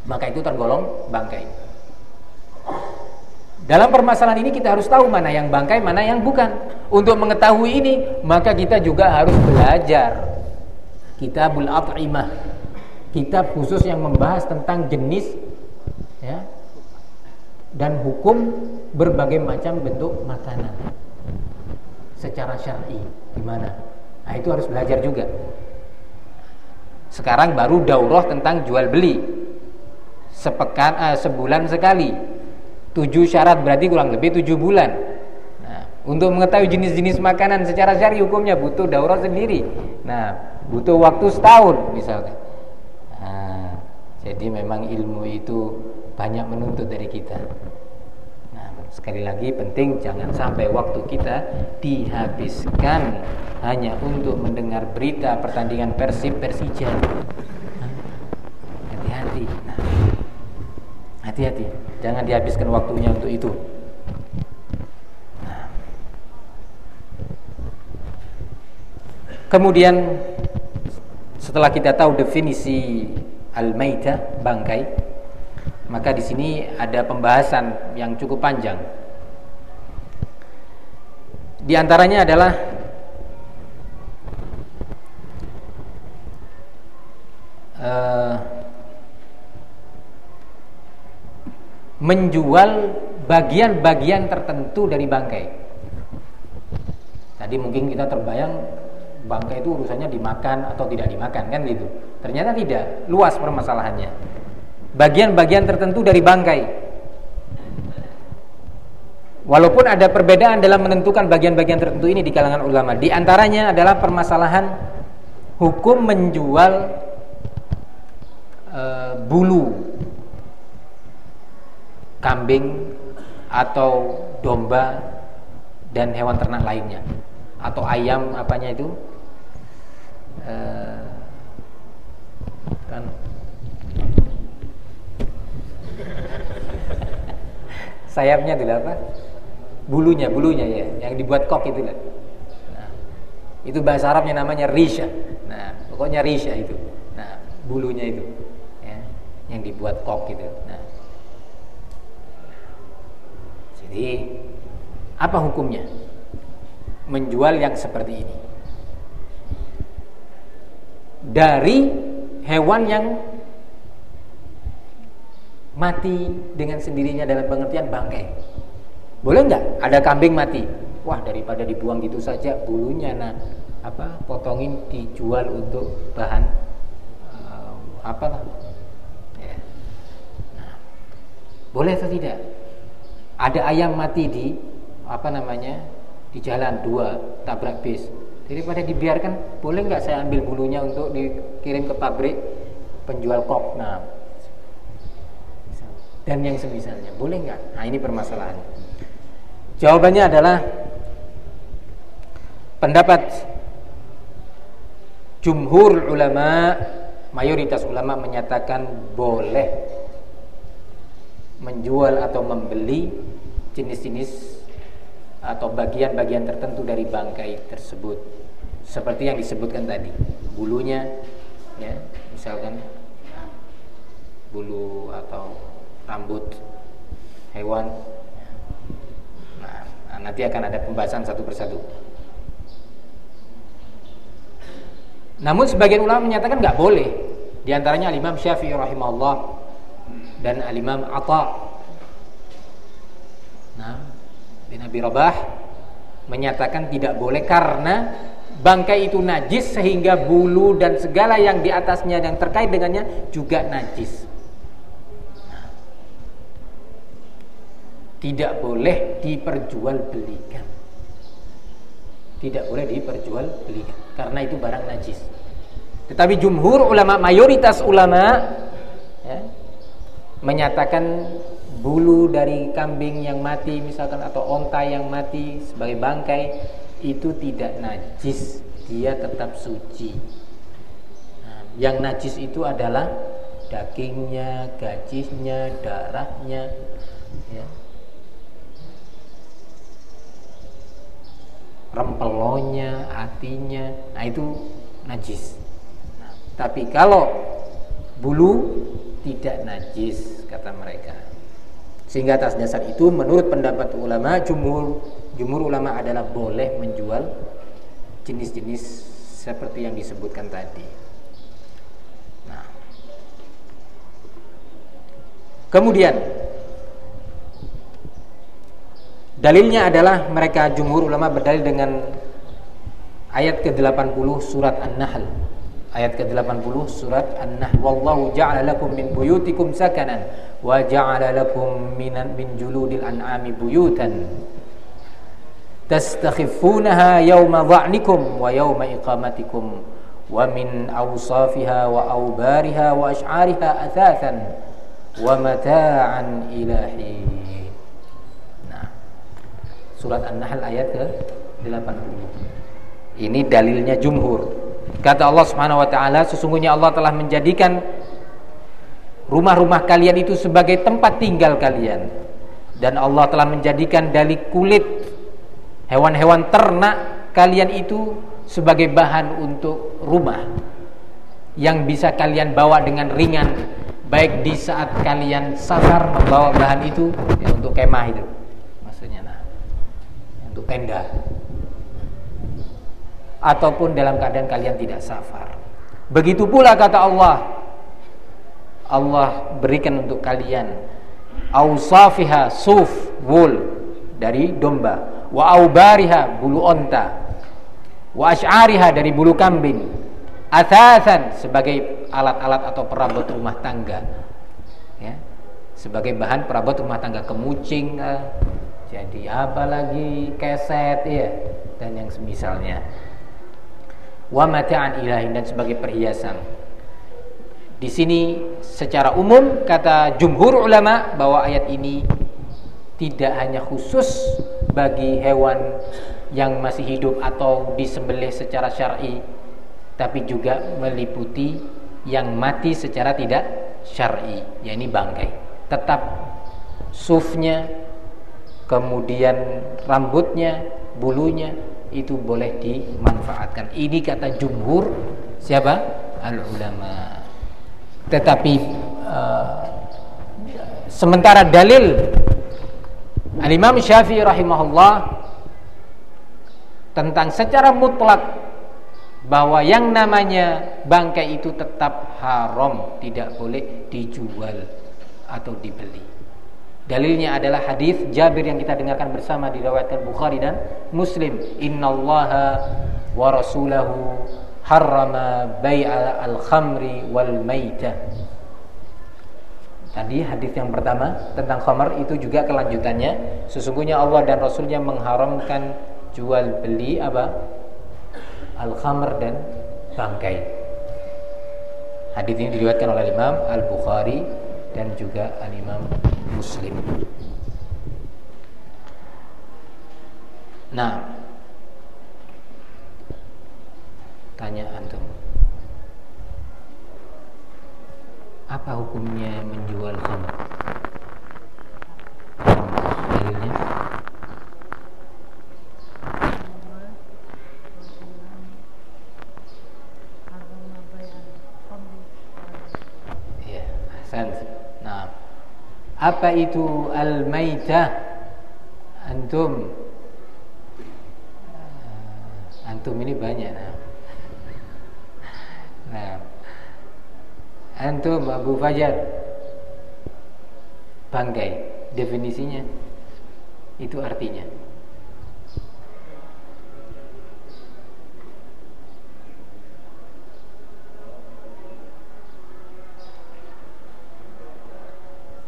Maka itu tergolong bangkai. Dalam permasalahan ini kita harus tahu mana yang bangkai mana yang bukan. Untuk mengetahui ini maka kita juga harus belajar. Kitabul at'imah. Kitab khusus yang membahas tentang jenis ya dan hukum berbagai macam bentuk makanan secara syar'i gimana nah itu harus belajar juga Sekarang baru daurah tentang jual beli. Sepekan eh, sebulan sekali. Tujuh syarat berarti kurang lebih tujuh bulan. Nah, untuk mengetahui jenis-jenis makanan secara syari hukumnya butuh daurah sendiri. Nah, butuh waktu setahun misalkan. Nah, jadi memang ilmu itu banyak menuntut dari kita. Sekali lagi penting jangan sampai waktu kita dihabiskan hanya untuk mendengar berita pertandingan Persib Persija. Hati-hati. Nah, hati-hati. Jangan dihabiskan waktunya untuk itu. Nah. Kemudian setelah kita tahu definisi al-maitah bangkai, maka di sini ada pembahasan yang cukup panjang. Di antaranya adalah uh, menjual bagian-bagian tertentu dari bangkai. Tadi mungkin kita terbayang bangkai itu urusannya dimakan atau tidak dimakan kan gitu. Ternyata tidak, luas permasalahannya. Bagian-bagian tertentu dari bangkai. Walaupun ada perbedaan dalam menentukan bagian-bagian tertentu ini di kalangan ulama. Di antaranya adalah permasalahan hukum menjual e, bulu kambing atau domba dan hewan ternak lainnya atau ayam apanya itu e, kan sayapnya itu apa? Bulunya bulunya ya. Yang dibuat kok itu lah. Nah, itu bahasa Arabnya namanya risha. Nah pokoknya risha itu. Nah bulunya itu ya yang dibuat kok gitu nah. Jadi apa hukumnya? Menjual yang seperti ini. Dari hewan yang mati dengan sendirinya dalam pengertian bangkai. Boleh nggak? Ada kambing mati. Wah daripada dibuang gitu saja bulunya nah apa potongin dijual untuk bahan uh, apa ya. nah, boleh atau tidak? Ada ayam mati di apa namanya di jalan dua tabrak bis. Daripada dibiarkan boleh nggak saya ambil bulunya untuk dikirim ke pabrik penjual kok? Nah dan yang semisalnya boleh nggak? Nah ini permasalahan. Jawabannya adalah pendapat jumhur ulama mayoritas ulama menyatakan boleh menjual atau membeli jenis-jenis atau bagian-bagian tertentu dari bangkai tersebut. Seperti yang disebutkan tadi bulunya ya misalkan bulu atau rambut hewan nah, nanti akan ada pembahasan satu persatu namun sebagian ulama menyatakan nggak boleh di antaranya Imam Syafi'i rahimahullah dan al-Imam Atha. Nah, bin Abi Rabah menyatakan tidak boleh karena bangkai itu najis sehingga bulu dan segala yang di atasnya yang terkait dengannya juga najis. Tidak boleh diperjualbelikan. Tidak boleh diperjualbelikan karena itu barang najis. Tetapi jumhur ulama mayoritas ulama ya, menyatakan bulu dari kambing yang mati misalkan atau onta yang mati sebagai bangkai itu tidak najis dia tetap suci nah, yang najis itu adalah dagingnya gajihnya darahnya ya. Rempelonya hatinya nah itu najis tapi kalau bulu tidak najis kata mereka. Sehingga atas dasar itu menurut pendapat ulama jumhur jumhur ulama adalah boleh menjual jenis-jenis seperti yang disebutkan tadi. Nah. Kemudian dalilnya adalah mereka jumhur ulama berdalil dengan ayat ke-80 surat An-Nahl. Ayat ke-80 surat An-Nahl. Wallahu ja'ala lakum min buyutikum sakanan wa ja'ala lakum minan min juludil an'ami buyutan. Tastakhifunaha yawma dha'nikum wa yawma iqamatikum wa min awsafiha wa awbariha wa ash'ariha athathan wa mata'an ilahi surat An-Nahl ayat ke-80 ini dalilnya jumhur. Kata Allah Subhanahu wa taala, sesungguhnya Allah telah menjadikan rumah-rumah kalian itu sebagai tempat tinggal kalian. Dan Allah telah menjadikan dari kulit hewan-hewan ternak kalian itu sebagai bahan untuk rumah yang bisa kalian bawa dengan ringan baik di saat kalian safar membawa bahan itu ya, untuk kemah itu untuk tenda ataupun dalam keadaan kalian tidak safar. Begitu pula kata Allah, Allah berikan untuk kalian ausafiha suf wool dari domba, wa aubariha bulu onta, wa ash'ariha dari bulu kambing, athasan sebagai alat-alat atau perabot rumah tangga. Ya. Sebagai bahan perabot rumah tangga kemucing eh, jadi apa lagi keset ya dan yang semisalnya. Wa mata'an ilahin dan sebagai perhiasan. Di sini secara umum kata jumhur ulama bahwa ayat ini tidak hanya khusus bagi hewan yang masih hidup atau disembelih secara syar'i tapi juga meliputi yang mati secara tidak syar'i. Yakni bangkai. Tetap sufnya kemudian rambutnya bulunya itu boleh dimanfaatkan. Ini kata jumhur siapa? Al ulama. Tetapi uh, sementara dalil Al Imam Syafi'i rahimahullah tentang secara mutlak bahwa yang namanya bangkai itu tetap haram, tidak boleh dijual atau dibeli. Dalilnya adalah hadis Jabir yang kita dengarkan bersama diriwayatkan Bukhari dan Muslim. Innallaha wa rasulahu harrama bai'a al-khamri wal maitah. Tadi hadis yang pertama tentang khamar itu juga kelanjutannya. Sesungguhnya Allah dan Rasulnya mengharamkan jual beli apa? Al-khamr dan bangkai. Hadis ini diriwayatkan oleh Imam Al-Bukhari dan juga Al-Imam Muslim. Nah, tanya antum. Apa hukumnya menjual khamr? Dalilnya? Ya, ahsan. Apa itu al-maitah? Antum Antum ini banyak nah. nah. Antum Abu Fajar Bangkai Definisinya Itu artinya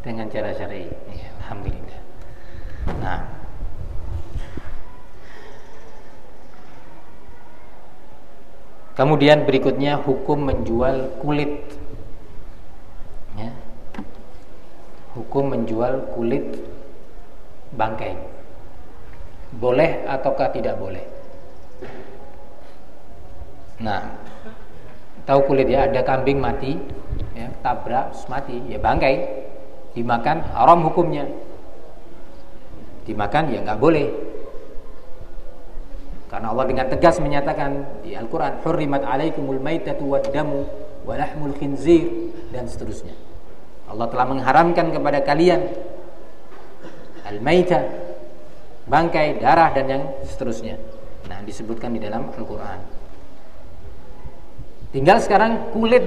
dengan cara syar'i. Ya, alhamdulillah. Nah. Kemudian berikutnya hukum menjual kulit. Ya. Hukum menjual kulit bangkai. Boleh ataukah tidak boleh? Nah, tahu kulit ya, ada kambing mati, ya, tabrak, mati, ya bangkai dimakan haram hukumnya dimakan ya nggak boleh karena Allah dengan tegas menyatakan di Al-Quran hurrimat alaikumul maitatu waddamu walahmul khinzir dan seterusnya. Allah telah mengharamkan kepada kalian al-maita bangkai, darah dan yang seterusnya. Nah disebutkan di dalam Al-Quran. Tinggal sekarang kulit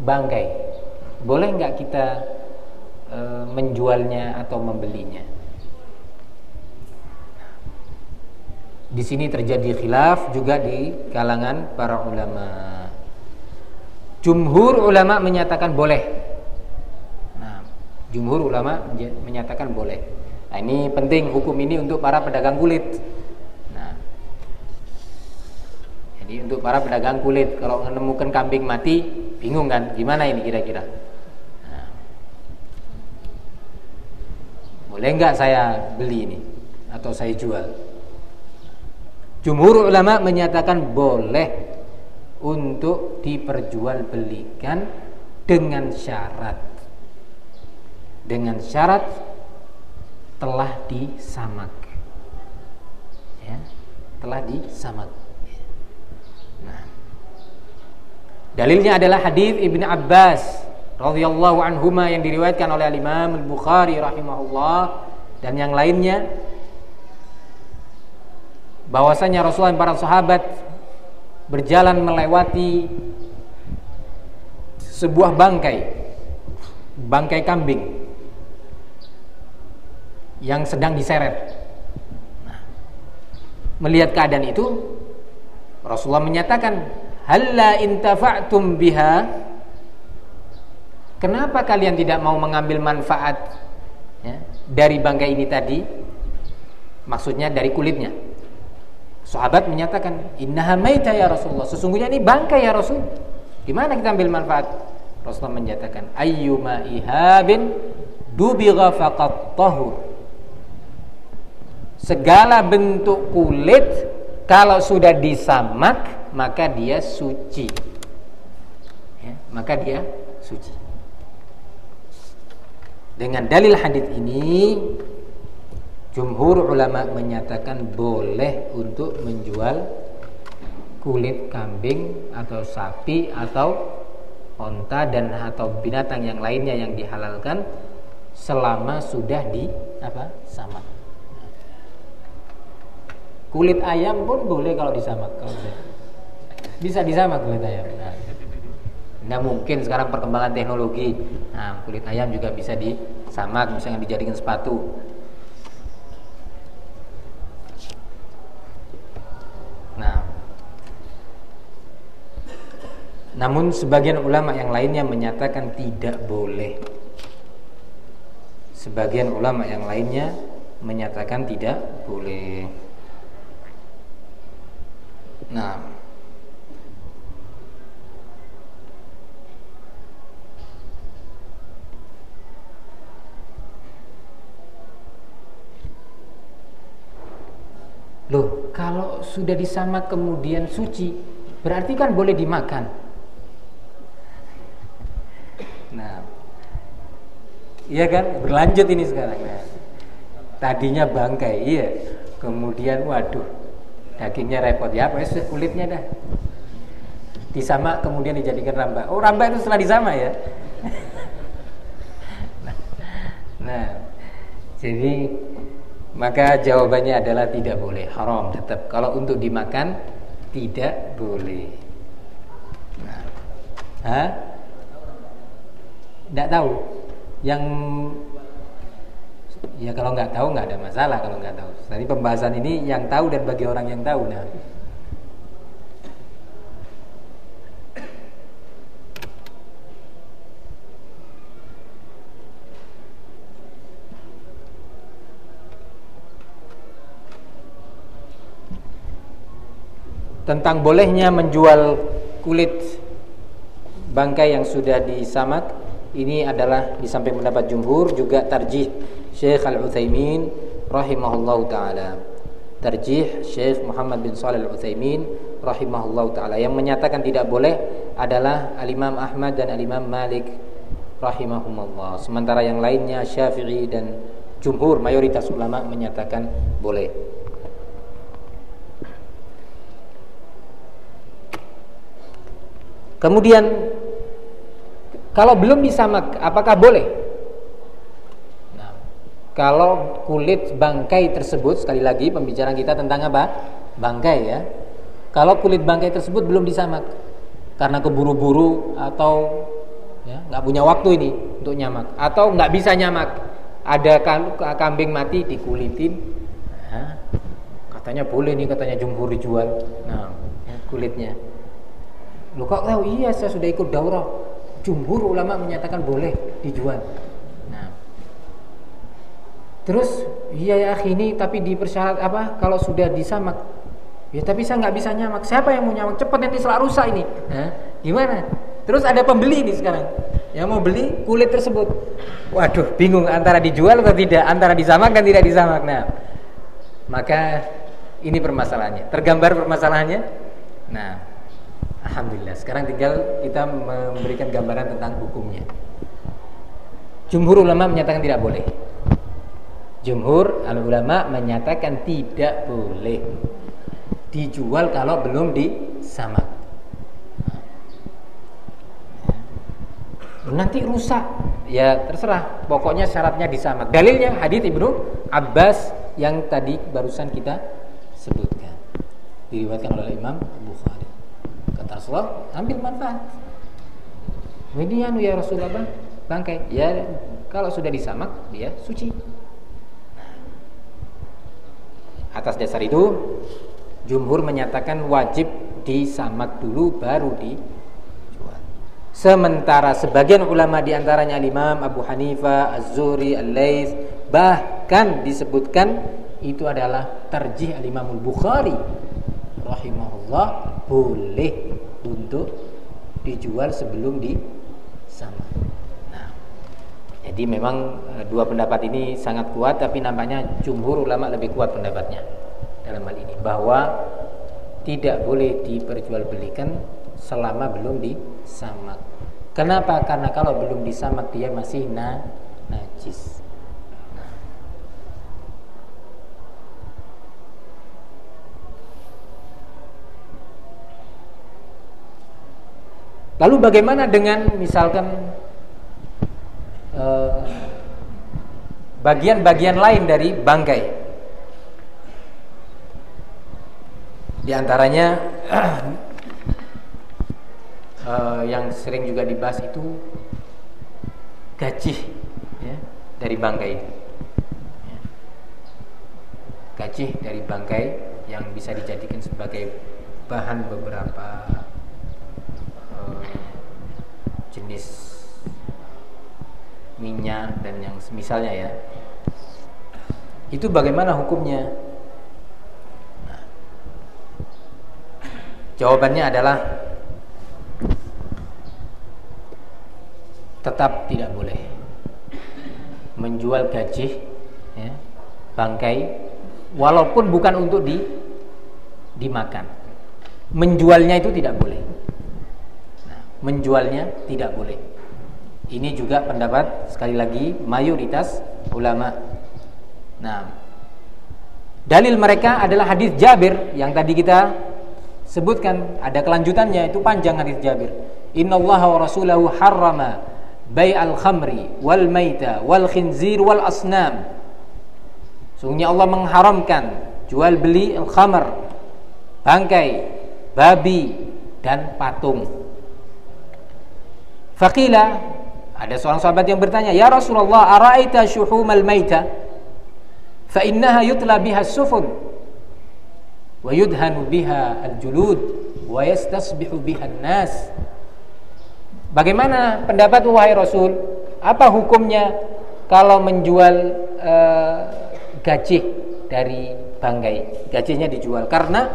bangkai. Boleh nggak kita e, menjualnya atau membelinya. Di sini terjadi khilaf juga di kalangan para ulama. Jumhur ulama menyatakan boleh. Nah, jumhur ulama menyatakan boleh. Nah, ini penting hukum ini untuk para pedagang kulit. Nah, jadi untuk para pedagang kulit kalau menemukan kambing mati, bingung kan? Gimana ini kira-kira? Nah, boleh nggak saya beli ini atau saya jual? Jumhur ulama menyatakan boleh untuk diperjualbelikan dengan syarat. Dengan syarat telah disamak. Ya telah disamak. Nah. Dalilnya adalah hadis Ibnu Abbas radhiyallahu anhuma yang diriwayatkan oleh Imam Al-Bukhari rahimahullah dan yang lainnya bahwasanya Rasulullah dan para sahabat berjalan melewati sebuah bangkai bangkai kambing yang sedang diseret. Nah, melihat keadaan itu Rasulullah menyatakan halla intafa'tum biha? Kenapa kalian tidak mau mengambil manfaat ya, dari bangkai ini tadi? Maksudnya dari kulitnya Sahabat menyatakan, "Innaha maita ya Rasulullah." Sesungguhnya ini bangkai ya Rasul. Gimana kita ambil manfaat? Rasulullah menyatakan, "Ayyuma ihabin dubigha faqat tahur." Segala bentuk kulit kalau sudah disamak maka dia suci. Ya, maka dia suci. Dengan dalil hadis ini Jumhur ulama menyatakan boleh untuk menjual kulit kambing atau sapi atau onta dan atau binatang yang lainnya yang dihalalkan selama sudah di apa sama kulit ayam pun boleh kalau disamak kalau bisa disamak kulit ayam. Nah, nah mungkin sekarang perkembangan teknologi. Nah kulit ayam juga bisa disamak misalnya dijadikan sepatu Nah, namun sebagian ulama yang lainnya menyatakan tidak boleh. Sebagian ulama yang lainnya menyatakan tidak boleh. Nah, Loh, kalau sudah disamak kemudian suci, berarti kan boleh dimakan. Nah, iya kan? Berlanjut ini sekarang. Nah, tadinya bangkai, iya. Kemudian, waduh, dagingnya repot ya, apa kulitnya dah. Disamak kemudian dijadikan ramba. Oh, ramba itu setelah disama ya. [LAUGHS] nah, nah jadi maka jawabannya adalah tidak boleh, haram tetap. Kalau untuk dimakan tidak boleh. Nah, Hah? Tidak tahu. Yang ya kalau nggak tahu nggak ada masalah kalau nggak tahu. Tadi pembahasan ini yang tahu dan bagi orang yang tahu. Nah, tentang bolehnya menjual kulit bangkai yang sudah disamak ini adalah di samping pendapat jumhur juga tarjih Syekh Al-Utsaimin rahimahullahu taala. Tarjih Syekh Muhammad bin Shalih Al-Utsaimin rahimahullahu taala yang menyatakan tidak boleh adalah Al-Imam Ahmad dan Al-Imam Malik rahimahumullah. Sementara yang lainnya Syafi'i dan jumhur mayoritas ulama menyatakan boleh. Kemudian kalau belum disamak, apakah boleh? Nah, kalau kulit bangkai tersebut sekali lagi pembicaraan kita tentang apa? Bangkai ya. Kalau kulit bangkai tersebut belum disamak karena keburu-buru atau ya nggak punya waktu ini untuk nyamak. Atau nggak bisa nyamak. Ada kambing mati dikulitin. Nah, katanya boleh nih katanya jumhur dijual. Nah ya, kulitnya Lu kok tahu? Iya, saya sudah ikut daurah. Jumhur ulama menyatakan boleh dijual. Nah. Terus, iya ya ini tapi dipersyarat apa? Kalau sudah disamak. Ya tapi saya nggak bisa nyamak. Siapa yang mau nyamak? Cepat nanti setelah rusak ini. Nah, gimana? Terus ada pembeli nih sekarang yang mau beli kulit tersebut. Waduh, bingung antara dijual atau tidak, antara disamak dan tidak disamak. Nah, maka ini permasalahannya. Tergambar permasalahannya. Nah, alhamdulillah. Sekarang tinggal kita memberikan gambaran tentang hukumnya. Jumhur ulama menyatakan tidak boleh. Jumhur ulama menyatakan tidak boleh dijual kalau belum disamak. nanti rusak ya terserah pokoknya syaratnya disamak dalilnya hadis ibnu Abbas yang tadi barusan kita sebutkan diriwayatkan oleh Imam Bukhari kata Rasulullah ambil manfaat. Ini anu ya Rasulullah. Bangkai. Ya kalau sudah disamak dia suci. Atas dasar itu jumhur menyatakan wajib disamak dulu baru di Sementara sebagian ulama di antaranya Imam Abu Hanifah, Az-Zuhri, Al-Laits bahkan disebutkan itu adalah terjih Al-Imam Al-Bukhari rahimahullah boleh untuk dijual sebelum di sama. Nah, jadi memang e, dua pendapat ini sangat kuat tapi nampaknya jumhur ulama lebih kuat pendapatnya dalam hal ini bahwa tidak boleh diperjualbelikan selama belum disamak. Kenapa? Karena kalau belum disamak dia masih na najis. Lalu bagaimana dengan misalkan eh, bagian-bagian lain dari bangkai? Di antaranya uh, [CLEARS THROAT] yang sering juga dibahas itu gaji ya, dari bangkai. Gaji dari bangkai yang bisa dijadikan sebagai bahan beberapa jenis minyak dan yang semisalnya ya. Itu bagaimana hukumnya? Nah, jawabannya adalah tetap tidak boleh menjual gaji ya, bangkai walaupun bukan untuk di dimakan menjualnya itu tidak boleh menjualnya tidak boleh. Ini juga pendapat sekali lagi mayoritas ulama. Nah dalil mereka adalah hadis Jabir yang tadi kita sebutkan. Ada kelanjutannya itu panjang hadis Jabir. Innallaha wa rasulahu harrama bay al khamri wal maita wal khinzir wal asnam. Sungguhnya Allah mengharamkan jual beli al khamr bangkai babi dan patung Fakila ada seorang sahabat yang bertanya ya Rasulullah araita al maita fa innaha yutla biha sufun wa yudhanu biha al julud wa yastasbihu biha an-nas Bagaimana pendapat wahai Rasul? Apa hukumnya kalau menjual e, gajih dari bangkai? Gajihnya dijual karena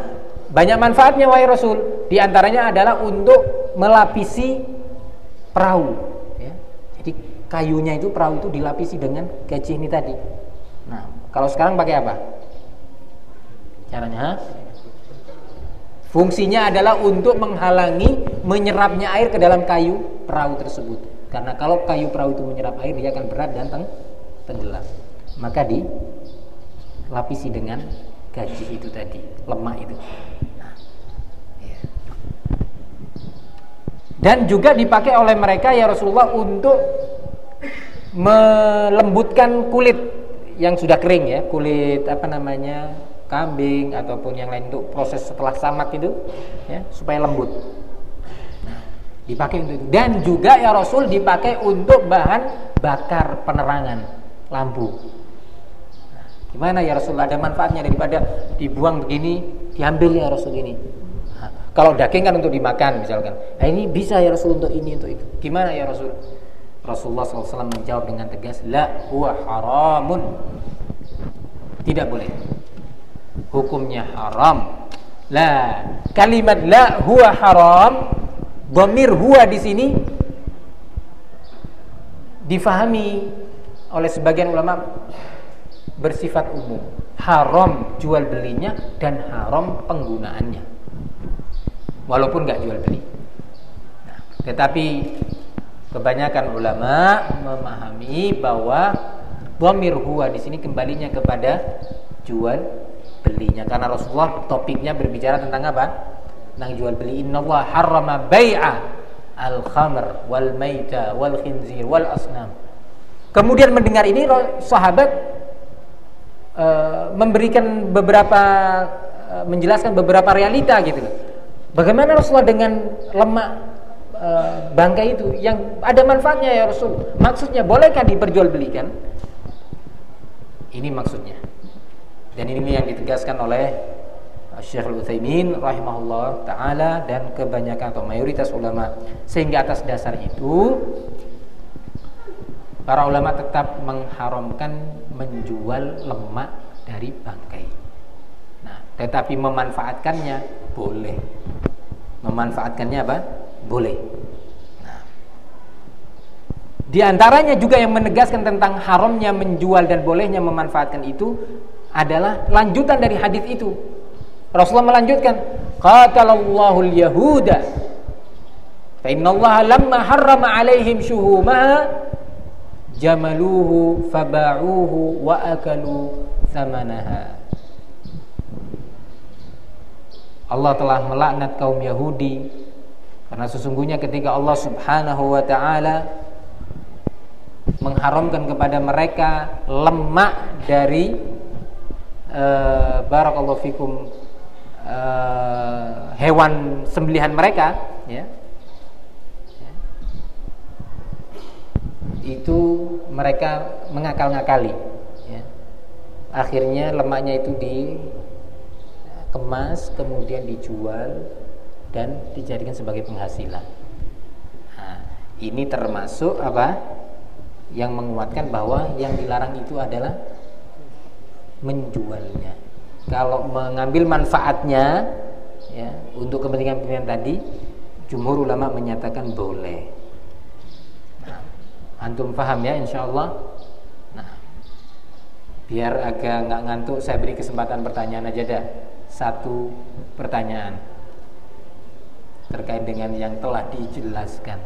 banyak manfaatnya wahai Rasul. Di antaranya adalah untuk melapisi perahu. Ya. Jadi kayunya itu perahu itu dilapisi dengan gajih ini tadi. Nah, kalau sekarang pakai apa? Caranya? Fungsinya adalah untuk menghalangi menyerapnya air ke dalam kayu perahu tersebut. Karena kalau kayu perahu itu menyerap air dia akan berat dan teng tenggelam. Maka dilapisi dengan gaji itu tadi, lemah itu. Nah, ya. Dan juga dipakai oleh mereka ya Rasulullah untuk melembutkan kulit yang sudah kering ya, kulit apa namanya? kambing ataupun yang lain untuk proses setelah samak itu ya supaya lembut. Dipakai untuk itu. Dan juga ya Rasul dipakai untuk bahan bakar penerangan lampu. Nah, gimana ya Rasul ada manfaatnya daripada dibuang begini diambil ya Rasul ini Kalau daging kan untuk dimakan misalkan. Nah, ini bisa ya Rasul untuk ini untuk itu. Gimana ya Rasul? Rasulullah SAW menjawab dengan tegas, la huwa haramun. Tidak boleh. Hukumnya haram. La kalimat la huwa haram, dhamir huwa di sini difahami oleh sebagian ulama bersifat umum. Haram jual belinya dan haram penggunaannya. Walaupun nggak jual beli. Nah, tetapi kebanyakan ulama memahami bahwa dhamir huwa di sini kembalinya kepada jual belinya karena Rasulullah topiknya berbicara tentang apa? Tentang jual beli. Innallaha harrama bai'a al-khamr wal maita wal khinzir wal asnam. Kemudian mendengar ini sahabat uh, memberikan beberapa uh, menjelaskan beberapa realita gitu loh. Bagaimana Rasulullah dengan lemak uh, bangkai itu yang ada manfaatnya ya Rasul? Maksudnya bolehkah diperjualbelikan? Ini maksudnya. Dan ini yang ditegaskan oleh Syekh Al-Utsaimin rahimahullah taala dan kebanyakan atau mayoritas ulama. Sehingga atas dasar itu para ulama tetap mengharamkan menjual lemak dari bangkai. Tetapi memanfaatkannya boleh. Memanfaatkannya apa? Boleh. Nah, di antaranya juga yang menegaskan tentang haramnya menjual dan bolehnya memanfaatkan itu adalah lanjutan dari hadis itu. Rasulullah melanjutkan, qatalallahu al-yahuda fa innallaha lamma harrama alaihim syuhumaha jamaluhu faba'uhu wa akalu thamanaha. Allah telah melaknat kaum Yahudi karena sesungguhnya ketika Allah Subhanahu wa taala mengharamkan kepada mereka lemak dari uh, barakallahu fikum uh, hewan sembelihan mereka ya. itu mereka mengakal-ngakali ya. akhirnya lemaknya itu dikemas kemudian dijual dan dijadikan sebagai penghasilan nah, ini termasuk apa yang menguatkan bahwa yang dilarang itu adalah menjualnya. Kalau mengambil manfaatnya ya untuk kepentingan-kepentingan tadi, jumhur ulama menyatakan boleh. Nah, antum paham ya insya Allah. Nah, biar agak nggak ngantuk, saya beri kesempatan pertanyaan aja dah. Satu pertanyaan terkait dengan yang telah dijelaskan.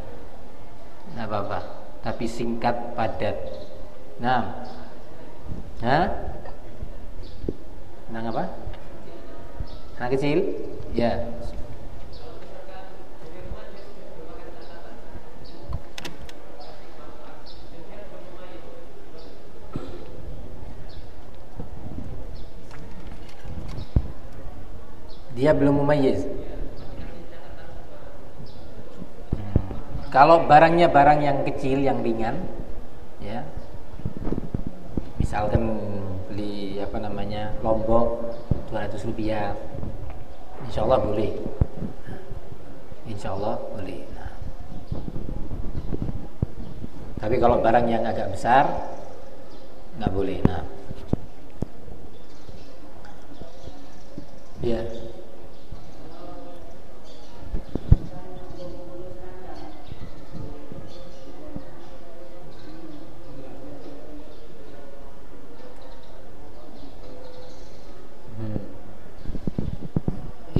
Nah, apa-apa, tapi singkat padat. Nah, Hah? Anak apa? Anak kecil? Ya. Dia belum mumayyiz. Kalau barangnya barang yang kecil, yang ringan, ya, misalkan beli apa namanya lombok 200 rupiah. Insya Allah boleh. Insya Allah boleh. Nah. tapi kalau barang yang agak besar nggak boleh. Nah. Ya.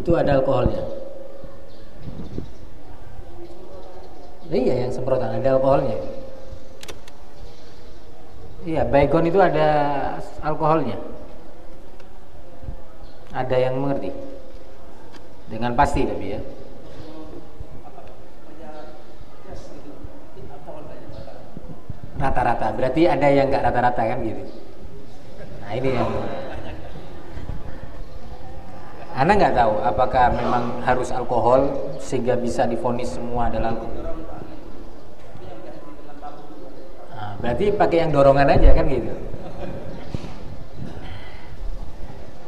itu ada alkoholnya. Iya yang semprotan ada alkoholnya. Baygon itu ada alkoholnya. Ada yang mengerti? Dengan pasti tapi ya. Rata-rata, berarti ada yang nggak rata-rata kan gitu. Nah ini yang anda nggak tahu apakah memang harus alkohol sehingga bisa difonis semua adalah alkohol. Nah, berarti pakai yang dorongan aja kan gitu.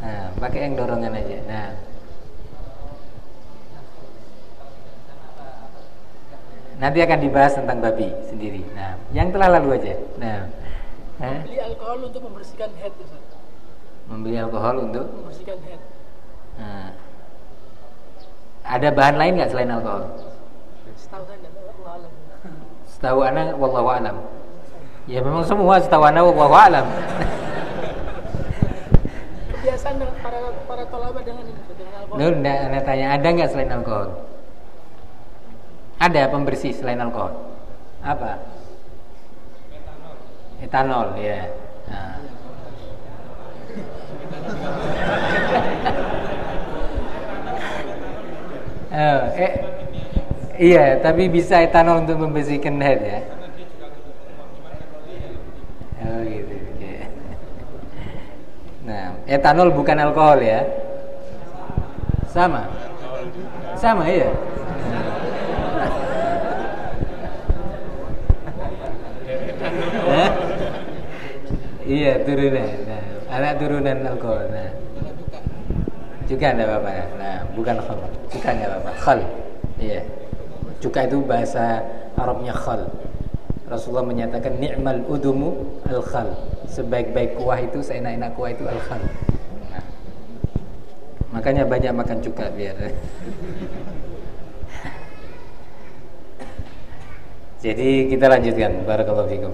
Nah, pakai yang dorongan aja. Nah, nanti akan dibahas tentang babi sendiri. Nah, yang telah lalu aja. Nah, eh? Beli alkohol untuk membersihkan head Ustaz. membeli alkohol untuk Membersihkan head. nah. ada bahan lain nggak selain alkohol? Setahu saya. Setahu anak, wallahu alam. Ya memang semua setahu anak, wallahu alam. Kebiasaan para para tolaba dengan ini dengan alkohol. Ndak anda tanya ada nggak selain alkohol? Ada pembersih selain alkohol? Apa? Etanol, ya. Nah. [LAUGHS] Oh, eh, iya, tapi bisa etanol untuk membersihkan head ya. Oh gitu. oke. Nah, etanol bukan alkohol ya. Sama. Sama ya. Hah? Iya turunan. Nah, anak turunan alkohol. Nah, juga enggak apa-apa. Nah, bukan khal. Juga enggak apa-apa. Iya. Cuka itu bahasa Arabnya khal. Rasulullah menyatakan ni'mal udumu al khal. Sebaik-baik kuah itu seenak-enak kuah itu al khal. Nah, makanya banyak makan cuka biar. [LAUGHS] Jadi kita lanjutkan. Barakallahu fikum.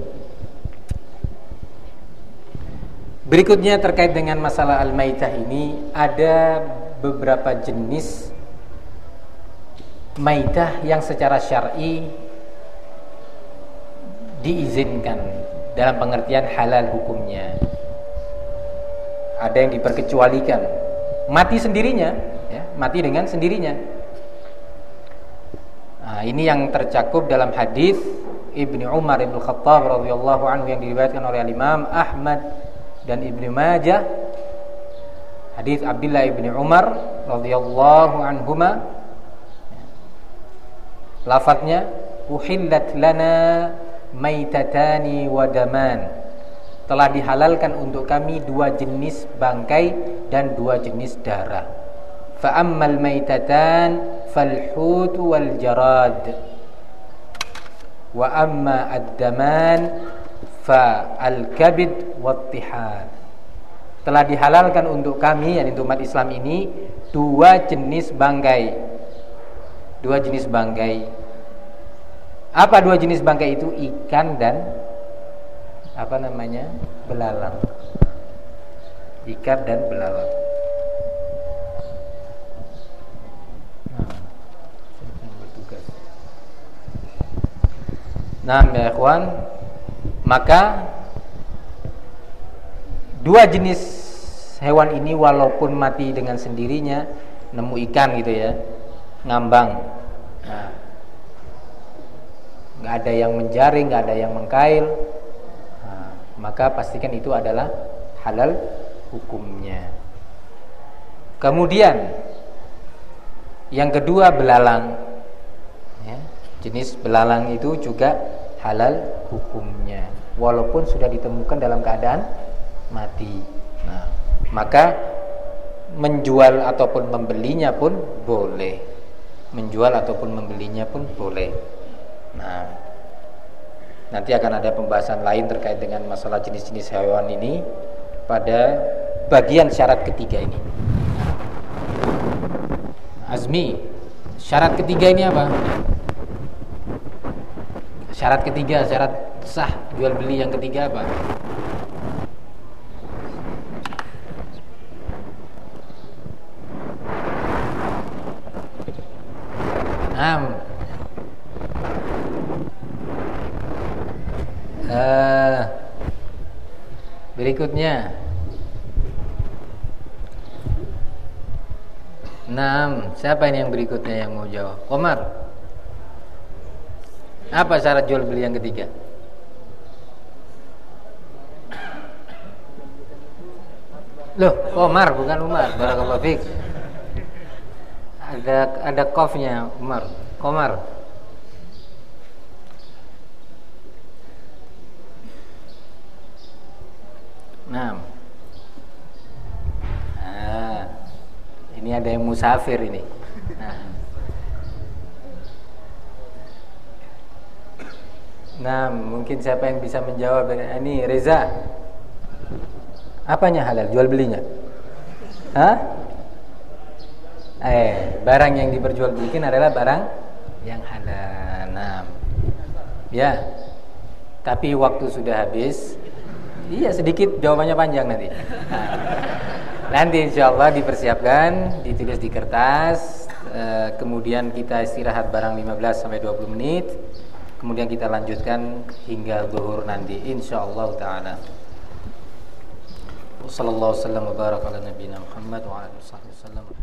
Berikutnya terkait dengan masalah al-maitah ini ada beberapa jenis maitah yang secara syar'i diizinkan dalam pengertian halal hukumnya. Ada yang diperkecualikan, mati sendirinya, ya, mati dengan sendirinya. Nah, ini yang tercakup dalam hadis Ibnu Umar Ibnu Khattab radhiyallahu anhu yang diriwayatkan oleh Imam Ahmad dan Ibnu Majah. Hadis Abdullah Ibnu Umar radhiyallahu anhuma lafadznya uhillat lana maitatani wa daman. Telah dihalalkan untuk kami dua jenis bangkai dan dua jenis darah. Fa ammal maitatan fal hut wal jarad. Wa amma ad-daman fa al kabid wat tihad telah dihalalkan untuk kami yakni umat Islam ini dua jenis bangkai. Dua jenis bangkai apa dua jenis bangkai itu? Ikan dan apa namanya? Belalang. Ikan dan belalang. Nah ya ikhwan maka dua jenis hewan ini walaupun mati dengan sendirinya nemu ikan gitu ya ngambang. Nah, nggak ada yang menjaring nggak ada yang mengkail. Nah, maka pastikan itu adalah halal hukumnya. Kemudian yang kedua belalang. Ya, jenis belalang itu juga halal hukumnya. Walaupun sudah ditemukan dalam keadaan mati. Nah, maka menjual ataupun membelinya pun boleh. Menjual ataupun membelinya pun boleh nah nanti akan ada pembahasan lain terkait dengan masalah jenis-jenis hewan ini pada bagian syarat ketiga ini. Azmi syarat ketiga ini apa? Syarat ketiga syarat sah jual beli yang ketiga apa? Nah, uh, berikutnya Enam, siapa ini yang berikutnya yang mau jawab? Komar. Apa syarat jual beli yang ketiga? Loh, Komar bukan Umar. Barakallahu fiik. Ada ada kofnya Umar. Komar. Nah. nah. Ini ada yang musafir ini. Nah. Nah, mungkin siapa yang bisa menjawab ini Reza. Apanya halal? Jual belinya? Hah? Eh, barang yang diperjualbelikan adalah barang yang halal. Nah, ya. Tapi waktu sudah habis. Iya, sedikit jawabannya panjang nanti. Nah, nanti insya Allah dipersiapkan, ditulis di kertas. Eh, kemudian kita istirahat barang 15 sampai 20 menit. Kemudian kita lanjutkan hingga zuhur nanti insyaallah taala. Wassallallahu wasallam wa baraka ala nabiyina Muhammad wa ala alihi wasallam.